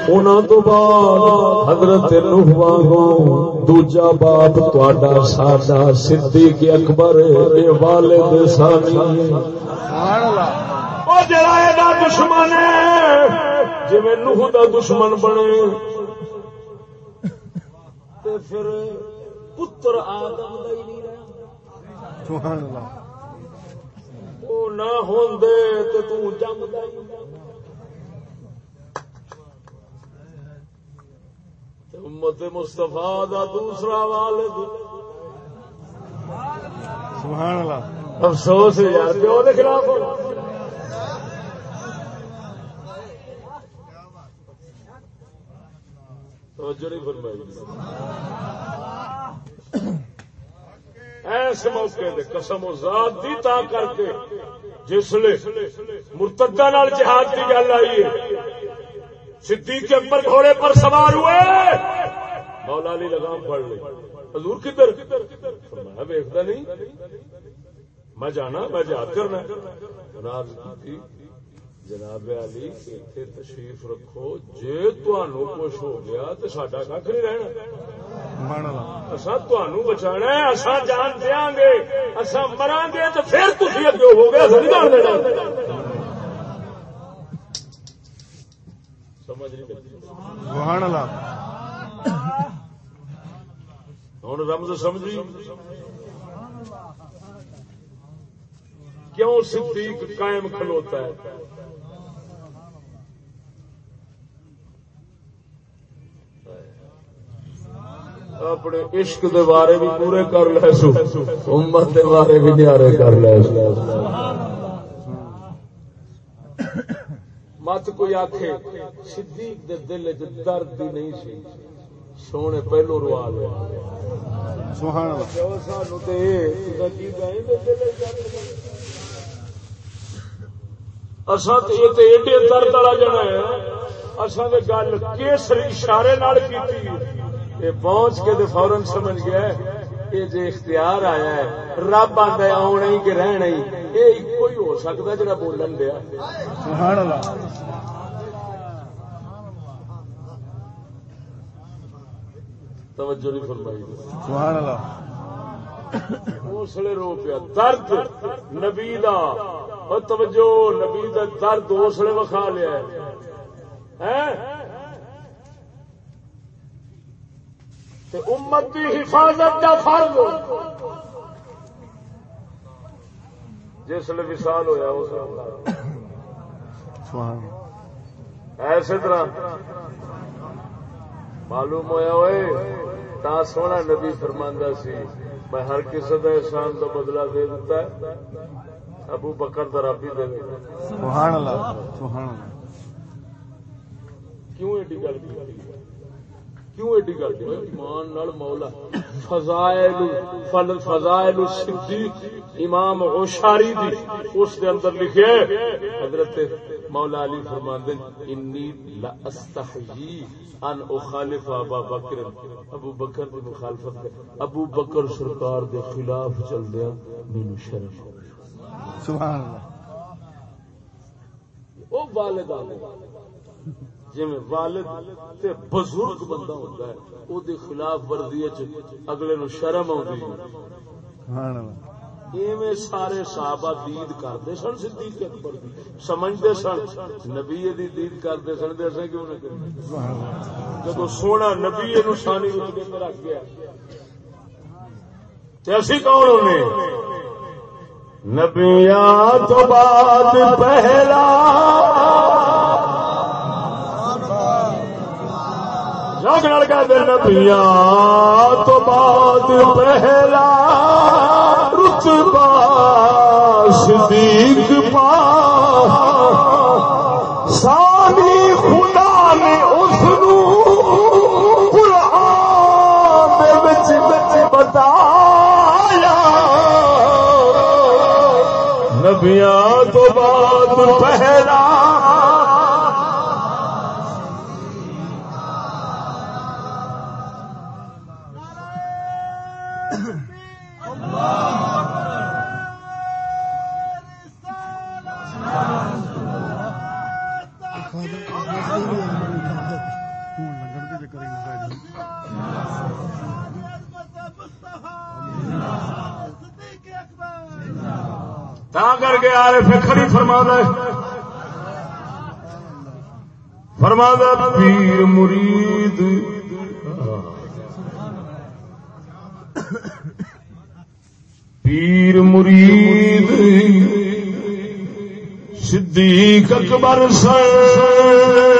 انہوں تو بعد حضرت نوح وانگو دوجا باپ تہاڈا ساڈا صدیق اکبر، اے والد ثانی سبحان اللہ وہ جڑا یہ دشمن ہے جی نوح دا دشمن بنے۔ تے پھر پتر آدم دا ہی نہیں رہا۔ سبحان اللہ۔ وہ نہ تو امت مصطفیٰ دا دوسرا والد۔ سبحان اللہ۔ افسوس یار پیو دے خلاف۔ ہو توجہ نہیں فرمائی۔ ایسے موقع دے قسم و ذات دی تا کر کے جس لے مرتدہ نال جہاد کی گل آئی ہے۔ صدیق اکبر گھوڑے پر سوار ہوئے۔ مولا علی لگام پڑ لی حضور کدھر؟ فرمایا، ویکھدا نہیں؟ میں جانا، میں جہاد کرنا جناب علی اتنے تشریف رکھو۔ تہنوں کچھ ہو گیا تو سڈا کھ نہیں رہنا۔ اصا تہنوں بچانا اصا جان دیا گے اصا مرا گے تو پھر تھی اگے ہو گیا سمجھ نہیں ہوں رمز سمجھی کیوں صدیق قائم کھلوتا ہے؟ اپنے عشق دے بارے بھی پورے کر لے سو۔ امت دے بارے بھی نیارے کر لے سو۔ مت کوئی آخے صدیق دے دل چ درد ہی نہیں سی۔ سونے پہلو روا لیا سبحان اللہ۔ سانو تے کی گئے اساں تے تے ایڈے درد والا جنا ہے۔ اساں گل کس اشارے نال کیتی۔ اے پہنچ کے تے فورن سمجھ گیا یہ جے اختیار آیا ہے رب آندا ہے آنا ہی کہ رہنا ہی اے کوئی ہو سکتا جڑا بولن دیا؟ سبحان اللہ۔ توجہ نہیں فرمائی۔ سبحان اللہ۔ اسلے رو پیا درد نبی دا۔ اور توجہ نبی دا درد اسلے وکھا لیا ہے۔ تے امت کی حفاظت کا فرض جس لیے وصال ہویا اس سبحان ایسے طرح معلوم ہویا ہوئے تا سونا نبی فرماندہ سی میں ہر کسی کا احسان کا بدلہ دے دیتا ہے۔ ابو بکر کا رب دے دیتا سبحان اللہ سبحان اللہ۔ کیوں ایڈی گل کی؟ کیوں ایڈی گل ایمان نال مولا فضائل فل فضائل امام اوشاری دی اس دے اندر لکھے حضرت مولا علی فرماندے انی لا استحیی ان اخالف ابا بکر. ابو بکر دی مخالفت کر ابو بکر سرکار دے خلاف چل دیا مینوں شرم سبحان اللہ۔ او جی والد تے بزرگ بندہ ہوتا ہے، او دے خلاف ورزی اگلے نو شرم آتی سبحان ایویں سارے صحابہ دید کرتے سن، صدیق اکبر دی۔ سمجھتے سن، نبی دی دید کرتے سن تے اساں کیوں نہ کریں؟ جب سونا نبی نو سانی رتبے تے رکھ گیا۔ تے اسی کون ہونے؟ نبیاں تو بعد پہلا جگ نال کہتے نبیاں، تو بعد پہلا رتبہ صدیق پا۔ سانی خدا نے اس نو قرآن دے وچ وچ بتایا۔ نبیاں تو بعد پہلا تا کھڑی فرما ہے۔ فرما پیر مرید۔ پیر مرید۔ صدیق اکبر سر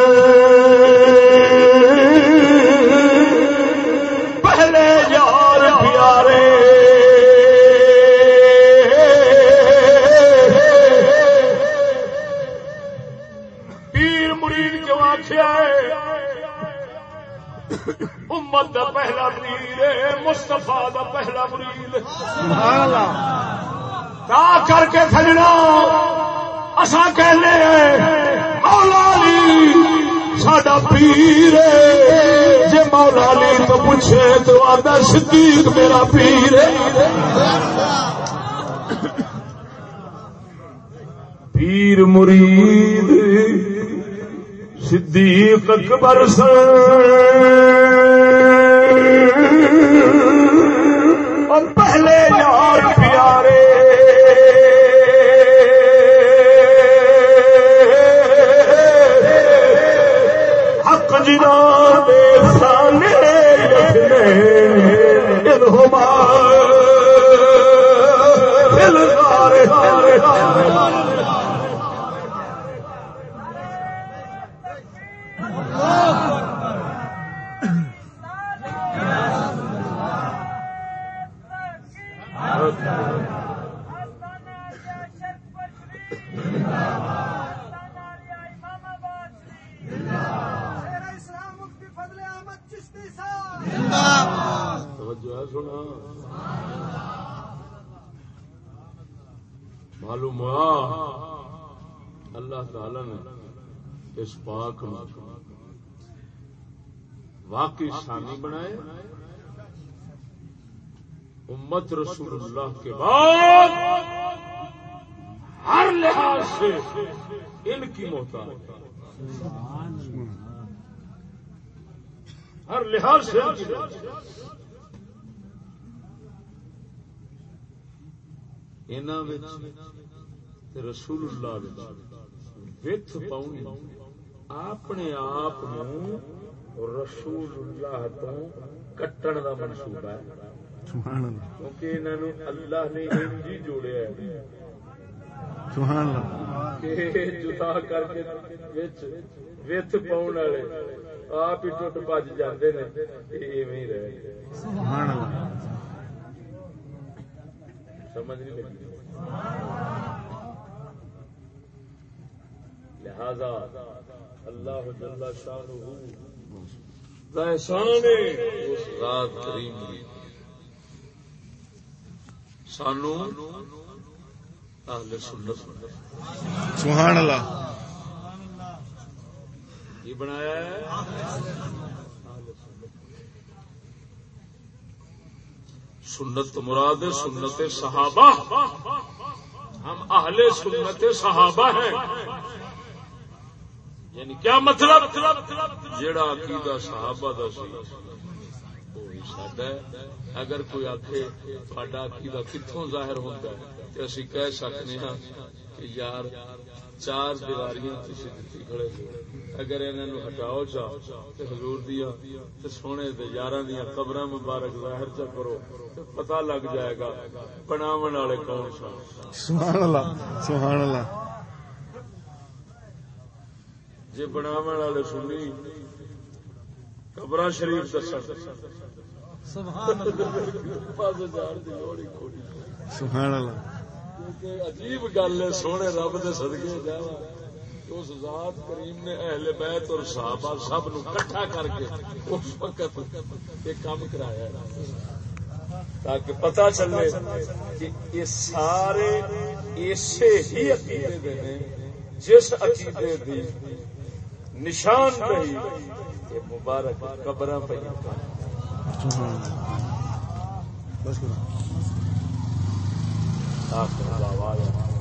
پہلا ہے مستفا دا پہلا مرید۔ اللہ۔ تا کر کے سجنا اصا کہنے ہیں مولا علی ساڈا پیر جے مولا علی تو پوچھے تو آدھا صدیق میرا پیر پیر مرید صدیق اکبر سر اور پہلے یار پیارے۔ حق جنا دے سانے انہما دل معلوم اللہ تعالی نے اس پاک میں واقعی شانی بنائے۔ امت رسول اللہ کے بعد ہر لحاظ سے ان کی محتاج ہر لحاظ سے۔ ان کی محتاج رسول اللہ وت پاؤنی اپنے آپ رسول اللہ تو کٹن کا منصوبہ ہے کیونکہ انہوں اللہ نے ہی جوڑیا ہے سبحان اللہ کہ جدا کر کے وچ وت پاؤن والے آپ ہی ٹوٹ بج جاندے نے ایویں ہی رہ گئے سبحان اللہ سمجھ نہیں لگی۔ لہذا اللہ جل شانہ دا احسان ہے۔ اس ذات کریم سانو اہل سنت بنایا سبحان اللہ۔ یہ بنایا ہے۔ سنت مراد ہے سنت صحابہ۔ ہم اہل سنت صحابہ ہیں۔ یعنی کیا مطلب؟ جڑا عقیدہ صحابہ دا سی، وہی ساڈا ہے۔ اگر کوئی آخے تھوڑا عقیدہ کتوں ظاہر ہوتا ہے تو اسی کہہ سکتے ہاں کہ یار چار دیواریاں تسی دتی کھڑے ہو اگر انہاں نو ہٹاؤ چاہو تے حضور دیا تے سونے دے یاراں دیاں قبراں مبارک ظاہر چا کرو تے پتہ لگ جائے گا بناون والے کون سن۔ سبحان اللہ سبحان اللہ جے بناون والے سنی قبراں شریف دسن۔ سبحان اللہ۔ سبحان اللہ عجیب گل ہے، سونے رب دے صدقے جاوا اس ذات کریم نے اہل بیت اور صحابہ سب نو کٹھا کر کے اس وقت یہ کام کرایا تاکہ پتہ چلے کہ یہ سارے ایسے ہی عقیدے دے ہیں، جس عقیدے دی نشان رہی، یہ مبارک قبراں پہ بس کرو۔ آخر دعوانا